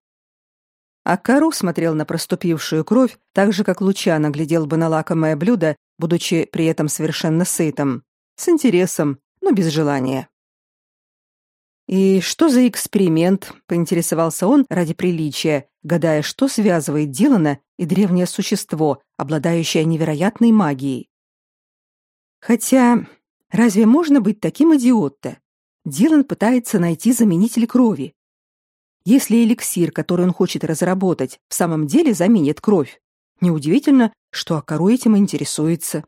А Кару смотрел на проступившую кровь так же, как Лучано глядел бы на лакомое блюдо, будучи при этом совершенно сытым, с интересом, но без желания. «И что за эксперимент?» — поинтересовался он ради приличия, гадая, что связывает Дилана и древнее существо, обладающее невероятной магией. Хотя, разве можно быть таким идиот-то? Дилан пытается найти заменитель крови. Если эликсир, который он хочет разработать, в самом деле заменит кровь, неудивительно, что Акару этим интересуется.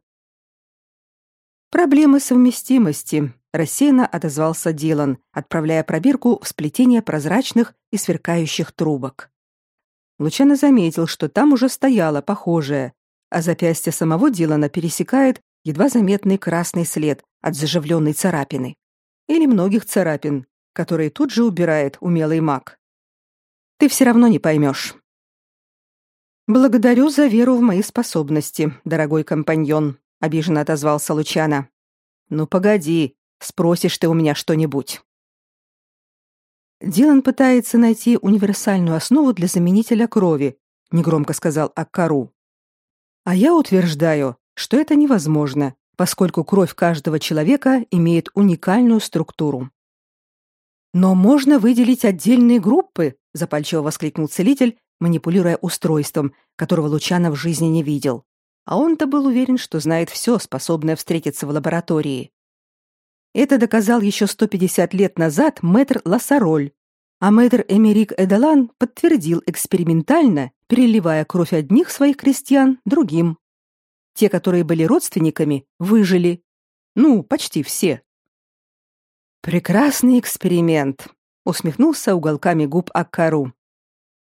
Проблемы совместимости, рассеянно отозвался Дилан, отправляя пробирку в сплетение прозрачных и сверкающих трубок. Лучано заметил, что там уже стояло похожее, а запястье самого Дилана пересекает едва заметный красный след от заживленной царапины. Или многих царапин, которые тут же убирает умелый маг. Ты все равно не поймешь. Благодарю за веру в мои способности, дорогой компаньон, обиженно отозвался Лучано. Ну погоди, Спросишь ты у меня что-нибудь. Дилан пытается найти универсальную основу для заменителя крови, негромко сказал Аккару. А я утверждаю, что это невозможно, поскольку кровь каждого человека имеет уникальную структуру. Но можно выделить отдельные группы, запальчиво воскликнул целитель, манипулируя устройством, которого Лучано в жизни не видел. А он-то был уверен, что знает все, способное встретиться в лаборатории. Это доказал еще 150 лет назад мэтр Лассароль, а мэтр Эмерик Эдалан подтвердил экспериментально, переливая кровь одних своих крестьян другим. Те, которые были родственниками, выжили. Ну, почти все. Прекрасный эксперимент, усмехнулся уголками губ Аккару.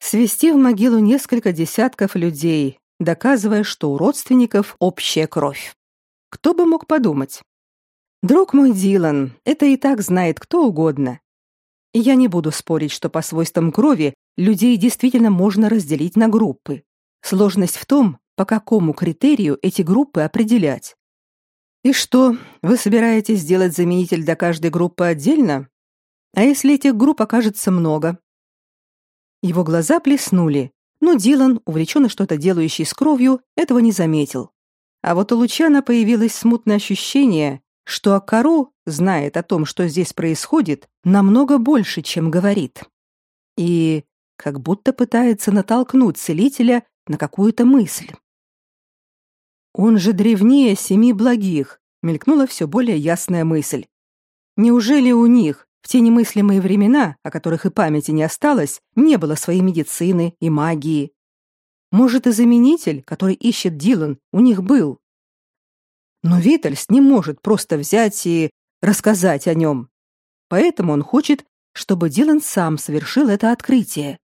Свести в могилу несколько десятков людей, доказывая, что у родственников общая кровь. Кто бы мог подумать? Друг мой Дилан, это и так знает кто угодно. Я не буду спорить, что по свойствам крови людей действительно можно разделить на группы. Сложность в том, по какому критерию эти группы определять. И что, вы собираетесь сделать заменитель для каждой группы отдельно? А если этих групп окажется много? Его глаза блеснули, но Дилан, увлеченно что-то делающий с кровью, этого не заметил. А вот у Лучана появилось смутное ощущение, что Акару знает о том, что здесь происходит, намного больше, чем говорит. И как будто пытается натолкнуть целителя на какую-то мысль. Он же древнее семи благих, мелькнула все более ясная мысль. Неужели у них в те немыслимые времена, о которых и памяти не осталось, не было своей медицины и магии? Может, и заменитель, который ищет Дилан, у них был? Но Витальс не может просто взять и рассказать о нем. Поэтому он хочет, чтобы Дилан сам совершил это открытие.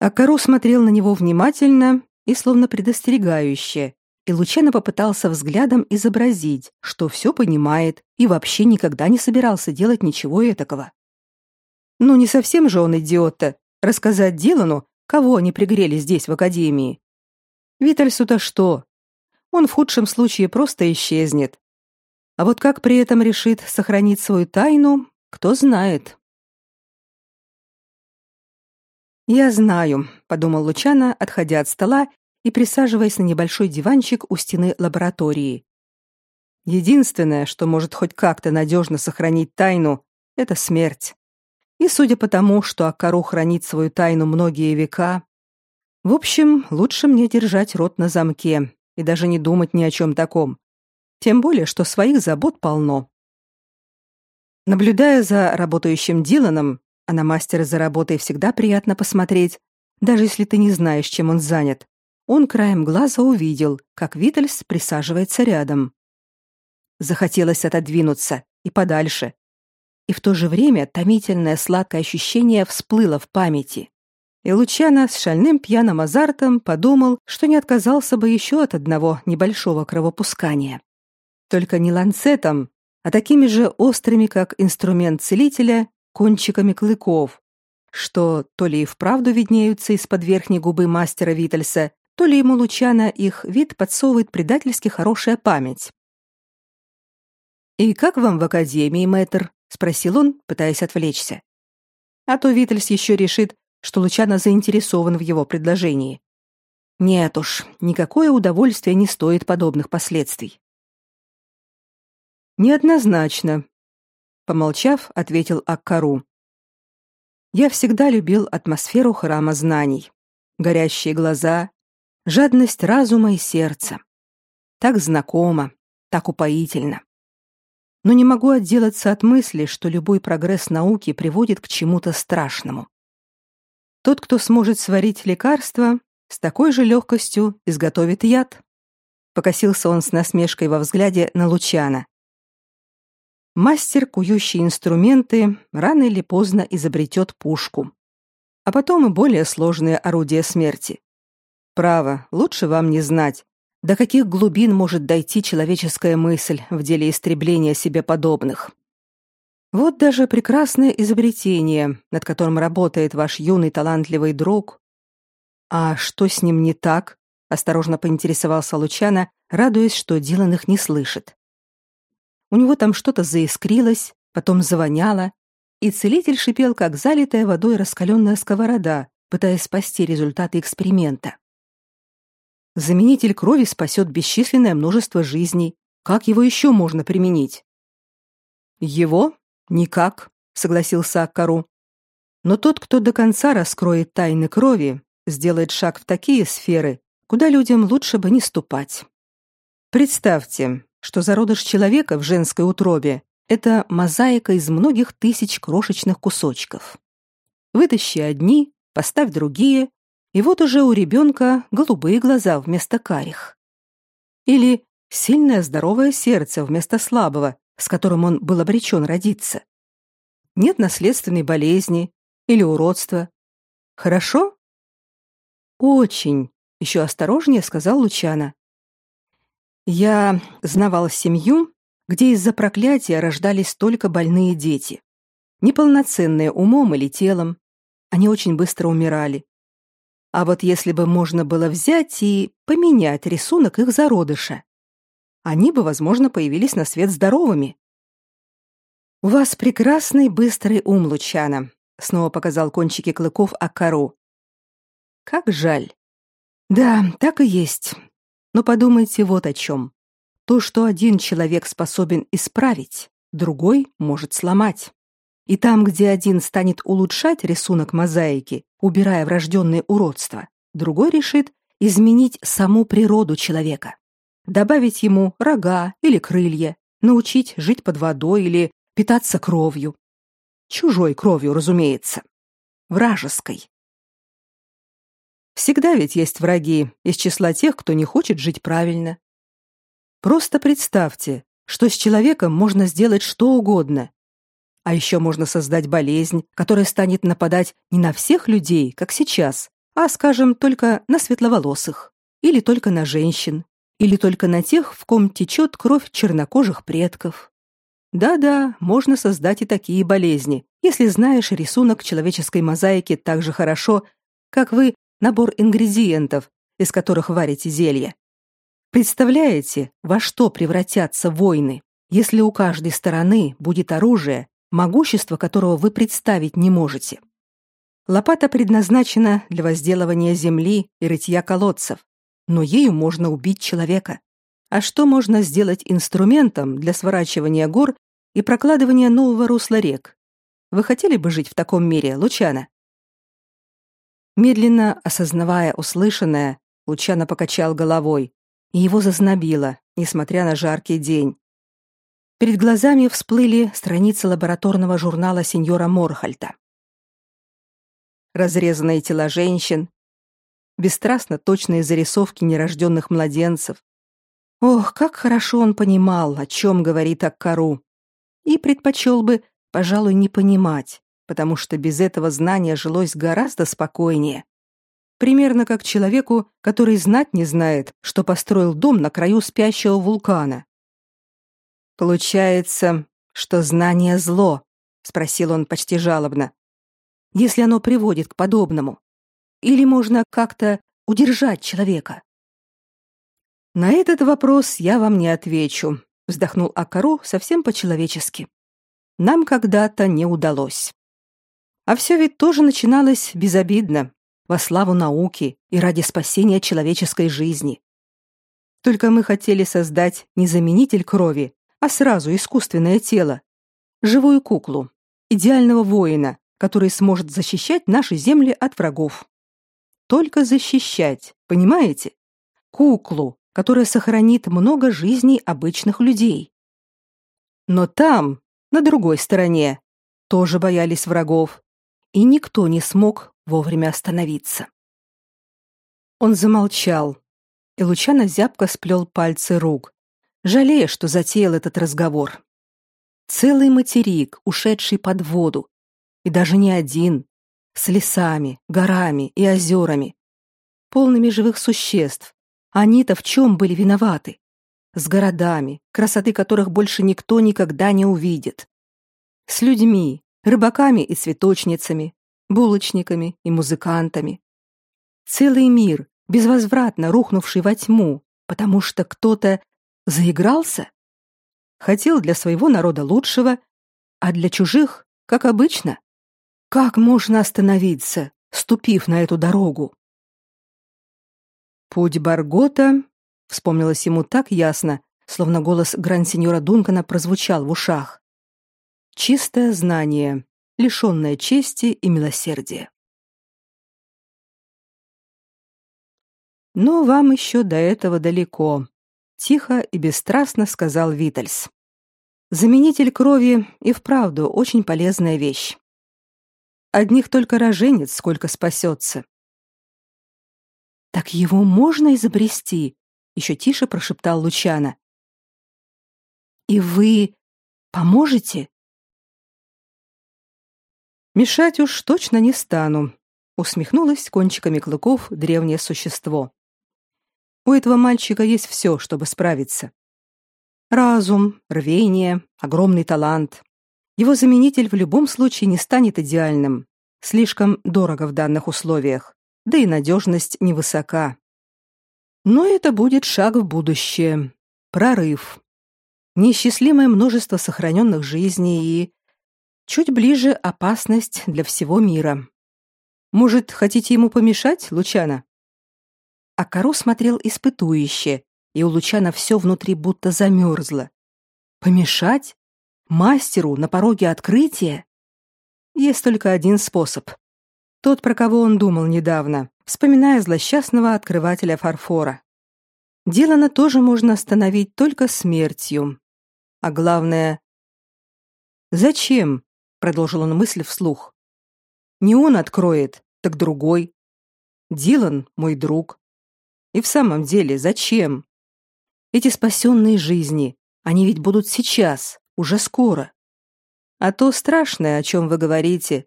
Акару смотрел на него внимательно и словно предостерегающе, и Лучано попытался взглядом изобразить, что все понимает и вообще никогда не собирался делать ничего этакого. Ну не совсем же он идиот-то, рассказать Дилану, кого они пригрели здесь в академии. Витальсу-то что, он в худшем случае просто исчезнет. А вот как при этом решит сохранить свою тайну, кто знает. Я знаю, подумал Лучано, отходя от стола и присаживаясь на небольшой диванчик у стены лаборатории. Единственное, что может хоть как-то надежно сохранить тайну, это смерть. И судя по тому, что Акару хранит свою тайну многие века, в общем, лучше мне держать рот на замке и даже не думать ни о чем таком. Тем более, что своих забот полно. Наблюдая за работающим Диланом, а на мастера за работой всегда приятно посмотреть, даже если ты не знаешь, чем он занят, он краем глаза увидел, как Витальс присаживается рядом. Захотелось отодвинуться и подальше. И в то же время томительное сладкое ощущение всплыло в памяти. И Лучано с шальным пьяным азартом подумал, что не отказался бы еще от одного небольшого кровопускания. Только не ланцетом, а такими же острыми, как инструмент целителя, кончиками клыков, что то ли и вправду виднеются из-под верхней губы мастера Витальса, то ли ему Лучана их вид подсовывает предательски хорошая память. «И как вам в академии, мэтр?» — спросил он, пытаясь отвлечься. А то Витальс еще решит, что Лучано заинтересован в его предложении. Нет уж, никакое удовольствие не стоит подобных последствий. Неоднозначно, помолчав, ответил Аккару. Я всегда любил атмосферу храма знаний. Горящие глаза, жадность разума и сердца. Так знакомо, так упоительно но не могу отделаться от мысли, что любой прогресс науки приводит к чему-то страшному. Тот, кто сможет сварить лекарство, с такой же легкостью изготовит яд. Покосился он с насмешкой во взгляде на Лучана. Мастер, кующий инструменты, рано или поздно изобретет пушку. А потом и более сложные орудия смерти. Право, лучше вам не знать, до каких глубин может дойти человеческая мысль в деле истребления себе подобных? Вот даже прекрасное изобретение, над которым работает ваш юный талантливый друг. А что с ним не так? Осторожно поинтересовался Лучана, радуясь, что Дилан их не слышит. У него там что-то заискрилось, потом завоняло, и целитель шипел, как залитая водой раскаленная сковорода, пытаясь спасти результаты эксперимента. Заменитель крови спасет бесчисленное множество жизней. Как его еще можно применить? Его? Никак, согласился Аккару. Но тот, кто до конца раскроет тайны крови, сделает шаг в такие сферы, куда людям лучше бы не ступать. Представьте, что зародыш человека в женской утробе это мозаика из многих тысяч крошечных кусочков. Вытащи одни, поставь другие, и вот уже у ребенка голубые глаза вместо карих. Или сильное здоровое сердце вместо слабого, с которым он был обречен родиться. Нет наследственной болезни или уродства. Хорошо? Очень, еще осторожнее сказал Лучана. Я знавал семью, где из-за проклятия рождались только больные дети. Неполноценные умом или телом. Они очень быстро умирали. А вот если бы можно было взять и поменять рисунок их зародыша, они бы, возможно, появились на свет здоровыми. У вас прекрасный быстрый ум, Лучана, снова показал кончики клыков Акару. Как жаль. Да, так и есть. Но подумайте вот о чем. То, что один человек способен исправить, другой может сломать. И там, где один станет улучшать рисунок мозаики, убирая врожденные уродства, другой решит изменить саму природу человека, добавить ему рога или крылья, научить жить под водой или питаться кровью. Чужой кровью, разумеется. Вражеской. Всегда ведь есть враги из числа тех, кто не хочет жить правильно. Просто представьте, что с человеком можно сделать что угодно, а еще можно создать болезнь, которая станет нападать не на всех людей, как сейчас, а, скажем, только на светловолосых, или только на женщин, или только на тех, в ком течет кровь чернокожих предков. Да-да, можно создать и такие болезни, если знаешь рисунок человеческой мозаики так же хорошо, как вы набор ингредиентов, из которых варите зелье. Представляете, во что превратятся войны, если у каждой стороны будет оружие, могущество которого вы представить не можете. Лопата предназначена для возделывания земли и рытья колодцев, но ею можно убить человека. А что можно сделать инструментом для сворачивания гор и прокладывания нового русла рек, Вы хотели бы жить в таком мире, Лучана? Медленно осознавая услышанное, Лучана покачал головой, и его зазнобило, несмотря на жаркий день. Перед глазами всплыли страницы лабораторного журнала сеньора Морхальта. Разрезанные тела женщин, бесстрастно точные зарисовки нерожденных младенцев. Ох, как хорошо он понимал, о чем говорит Аккару, и предпочел бы, пожалуй, не понимать, потому что без этого знания жилось гораздо спокойнее. Примерно как человеку, который знать не знает, что построил дом на краю спящего вулкана. Получается, что знание зло, спросил он почти жалобно. Если оно приводит к подобному, или можно как-то удержать человека? На этот вопрос я вам не отвечу, вздохнул Акару совсем по-человечески. Нам когда-то не удалось. А все ведь тоже начиналось безобидно, во славу науки и ради спасения человеческой жизни. Только мы хотели создать не заменитель крови, а сразу искусственное тело, живую куклу, идеального воина, который сможет защищать наши земли от врагов. Только защищать, понимаете? Куклу, которая сохранит много жизней обычных людей. Но там, на другой стороне, тоже боялись врагов, и никто не смог вовремя остановиться. Он замолчал, и Лучано зябко сплел пальцы рук, жалея, что затеял этот разговор. Целый материк, ушедший под воду, и даже не один, с лесами, горами и озерами, полными живых существ. Они-то в чем были виноваты? С городами, красоты которых больше никто никогда не увидит. С людьми, рыбаками и цветочницами, булочниками и музыкантами. Целый мир, безвозвратно рухнувший во тьму, потому что кто-то заигрался? Хотел для своего народа лучшего, а для чужих, как обычно. Как можно остановиться, ступив на эту дорогу? Путь Баргота вспомнилось ему так ясно, словно голос гранд-сеньора Дункана прозвучал в ушах. Чистое знание, лишенное чести и милосердия. Но вам еще до этого далеко, тихо и бесстрастно сказал Витальс. Заменитель крови и вправду очень полезная вещь. Одних только роженец сколько спасется. Так его можно изобрести, еще тише прошептал Лучана. И вы поможете? Мешать уж точно не стану, усмехнулась кончиками клыков древнее существо. У этого мальчика есть все, чтобы справиться. Разум, рвение, огромный талант. Его заменитель в любом случае не станет идеальным. Слишком дорого в данных условиях, да и надежность невысока. Но это будет шаг в будущее. Прорыв. Неисчислимое множество сохраненных жизней и Чуть ближе опасность для всего мира. Может, хотите ему помешать, Лучана? А Каро смотрел испытующе, и у Лучана все внутри будто замерзло. Помешать? Мастеру на пороге открытия? Есть только один способ. Тот, про кого он думал недавно, вспоминая злосчастного открывателя фарфора. Дилана тоже можно остановить только смертью. А главное... Зачем? продолжил он мысль вслух. Не он откроет, так другой. Дилан мой друг. И в самом деле, зачем? Эти спасенные жизни, они ведь будут сейчас, уже скоро. А то страшное, о чем вы говорите.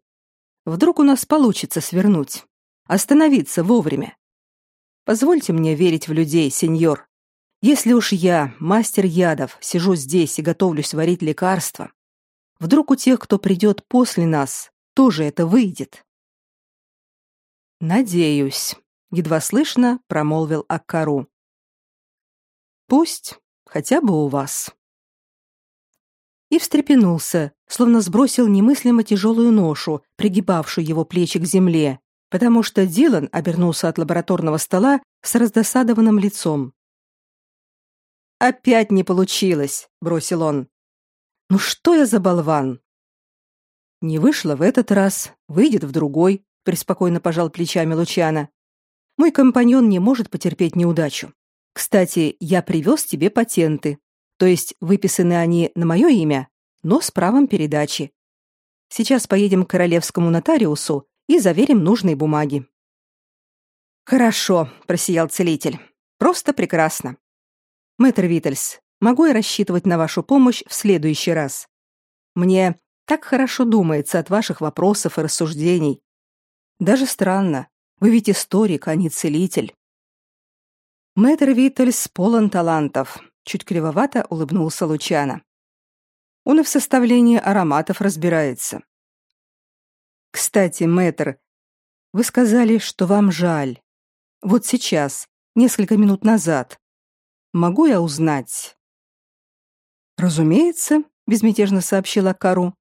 Вдруг у нас получится свернуть, остановиться вовремя. Позвольте мне верить в людей, сеньор. Если уж я, мастер ядов, сижу здесь и готовлюсь варить лекарства, Вдруг у тех, кто придет после нас, тоже это выйдет. Надеюсь, едва слышно промолвил Аккару. Пусть хотя бы у вас. И встрепенулся, словно сбросил немыслимо тяжелую ношу, пригибавшую его плечи к земле, потому что Дилан обернулся от лабораторного стола с раздосадованным лицом. Опять не получилось, бросил он. Ну что я за болван? Не вышло в этот раз, выйдет в другой, преспокойно пожал плечами Лучана. Мой компаньон не может потерпеть неудачу. Кстати, я привез тебе патенты. То есть выписаны они на мое имя, но с правом передачи. Сейчас поедем к королевскому нотариусу и заверим нужные бумаги. Хорошо, просиял целитель. Просто прекрасно. Мэтр Витальс, могу я рассчитывать на вашу помощь в следующий раз? Мне так хорошо думается от ваших вопросов и рассуждений. Даже странно. Вы ведь историк, а не целитель. Мэтр Витальс полон талантов, чуть кривовато улыбнулся Лучана. Он и в составлении ароматов разбирается. Кстати, мэтр, вы сказали, что вам жаль. Вот сейчас, несколько минут назад. Могу я узнать? Разумеется, безмятежно сообщила Кару.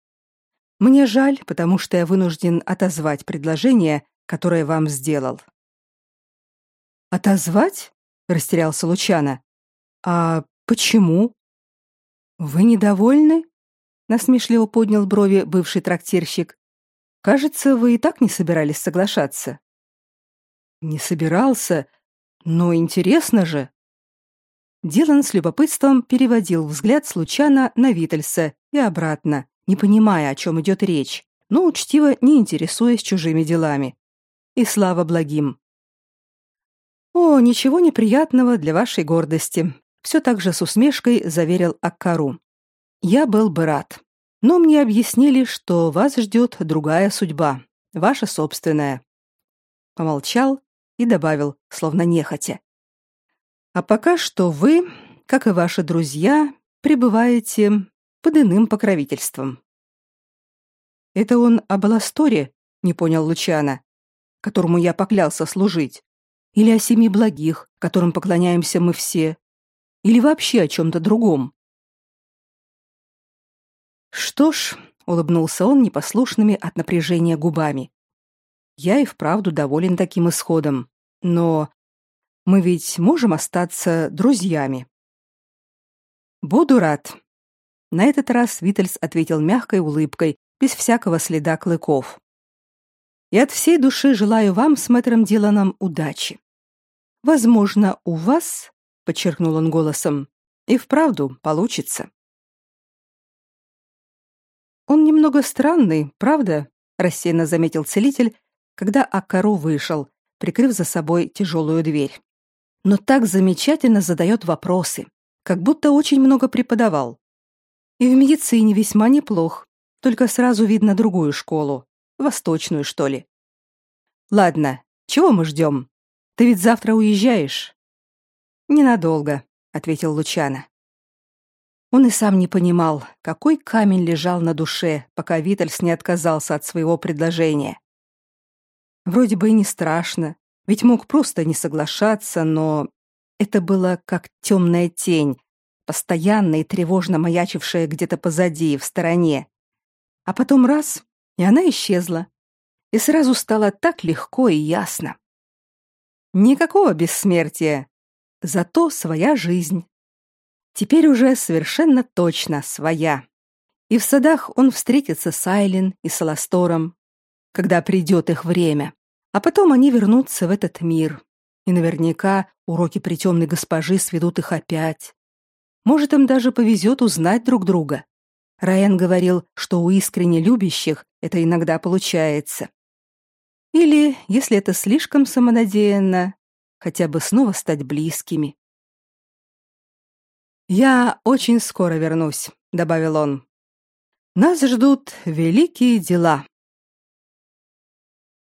Мне жаль, потому что я вынужден отозвать предложение, которое вам сделал. Отозвать? растерялся Лучана. А почему? Вы недовольны? насмешливо поднял брови бывший трактирщик. Кажется, вы и так не собирались соглашаться. Не собирался, но интересно же. Дилан с любопытством переводил взгляд с Лучана на Витальса и обратно, не понимая, о чем идет речь, но учтиво не интересуясь чужими делами. И слава благим. О, ничего неприятного для вашей гордости, все так же с усмешкой заверил Аккару. Я был бы рад. Но мне объяснили, что вас ждет другая судьба, ваша собственная. Помолчал и добавил, словно нехотя. А пока что вы, как и ваши друзья, пребываете под иным покровительством. Это он об Аласторе, не понял Лучана, которому я поклялся служить, или о семи благих, которым поклоняемся мы все, или вообще о чем то другом. Что ж, улыбнулся он непослушными от напряжения губами. Я и вправду доволен таким исходом, но мы ведь можем остаться друзьями. Буду рад. На этот раз Витальс ответил мягкой улыбкой, без всякого следа клыков. И от всей души желаю вам с мэтром Диланом удачи. Возможно, у вас, подчеркнул он голосом, и вправду получится. Он немного странный, правда? рассеянно заметил целитель, когда Акару вышел, прикрыв за собой тяжелую дверь. Но так замечательно задает вопросы, как будто очень много преподавал. И в медицине весьма неплох, только сразу видно другую школу, восточную, что ли. Ладно, чего мы ждем? Ты ведь завтра уезжаешь. Ненадолго, ответил Лучана. Он и сам не понимал, какой камень лежал на душе, пока Витальс не отказался от своего предложения. Вроде бы и не страшно, ведь мог просто не соглашаться, но это было как темная тень, постоянно и тревожно маячившая где-то позади, в стороне. А потом раз, и она исчезла. И сразу стало так легко и ясно. Никакого бессмертия, зато своя жизнь. Теперь уже совершенно точно своя. И в садах он встретится с Айлин и с Аластором, когда придет их время. А потом они вернутся в этот мир. И наверняка уроки притемной госпожи сведут их опять. Может, им даже повезет узнать друг друга. Райан говорил, что у искренне любящих это иногда получается. Или, если это слишком самонадеянно, хотя бы снова стать близкими. «Я очень скоро вернусь», — добавил он. «Нас ждут великие дела».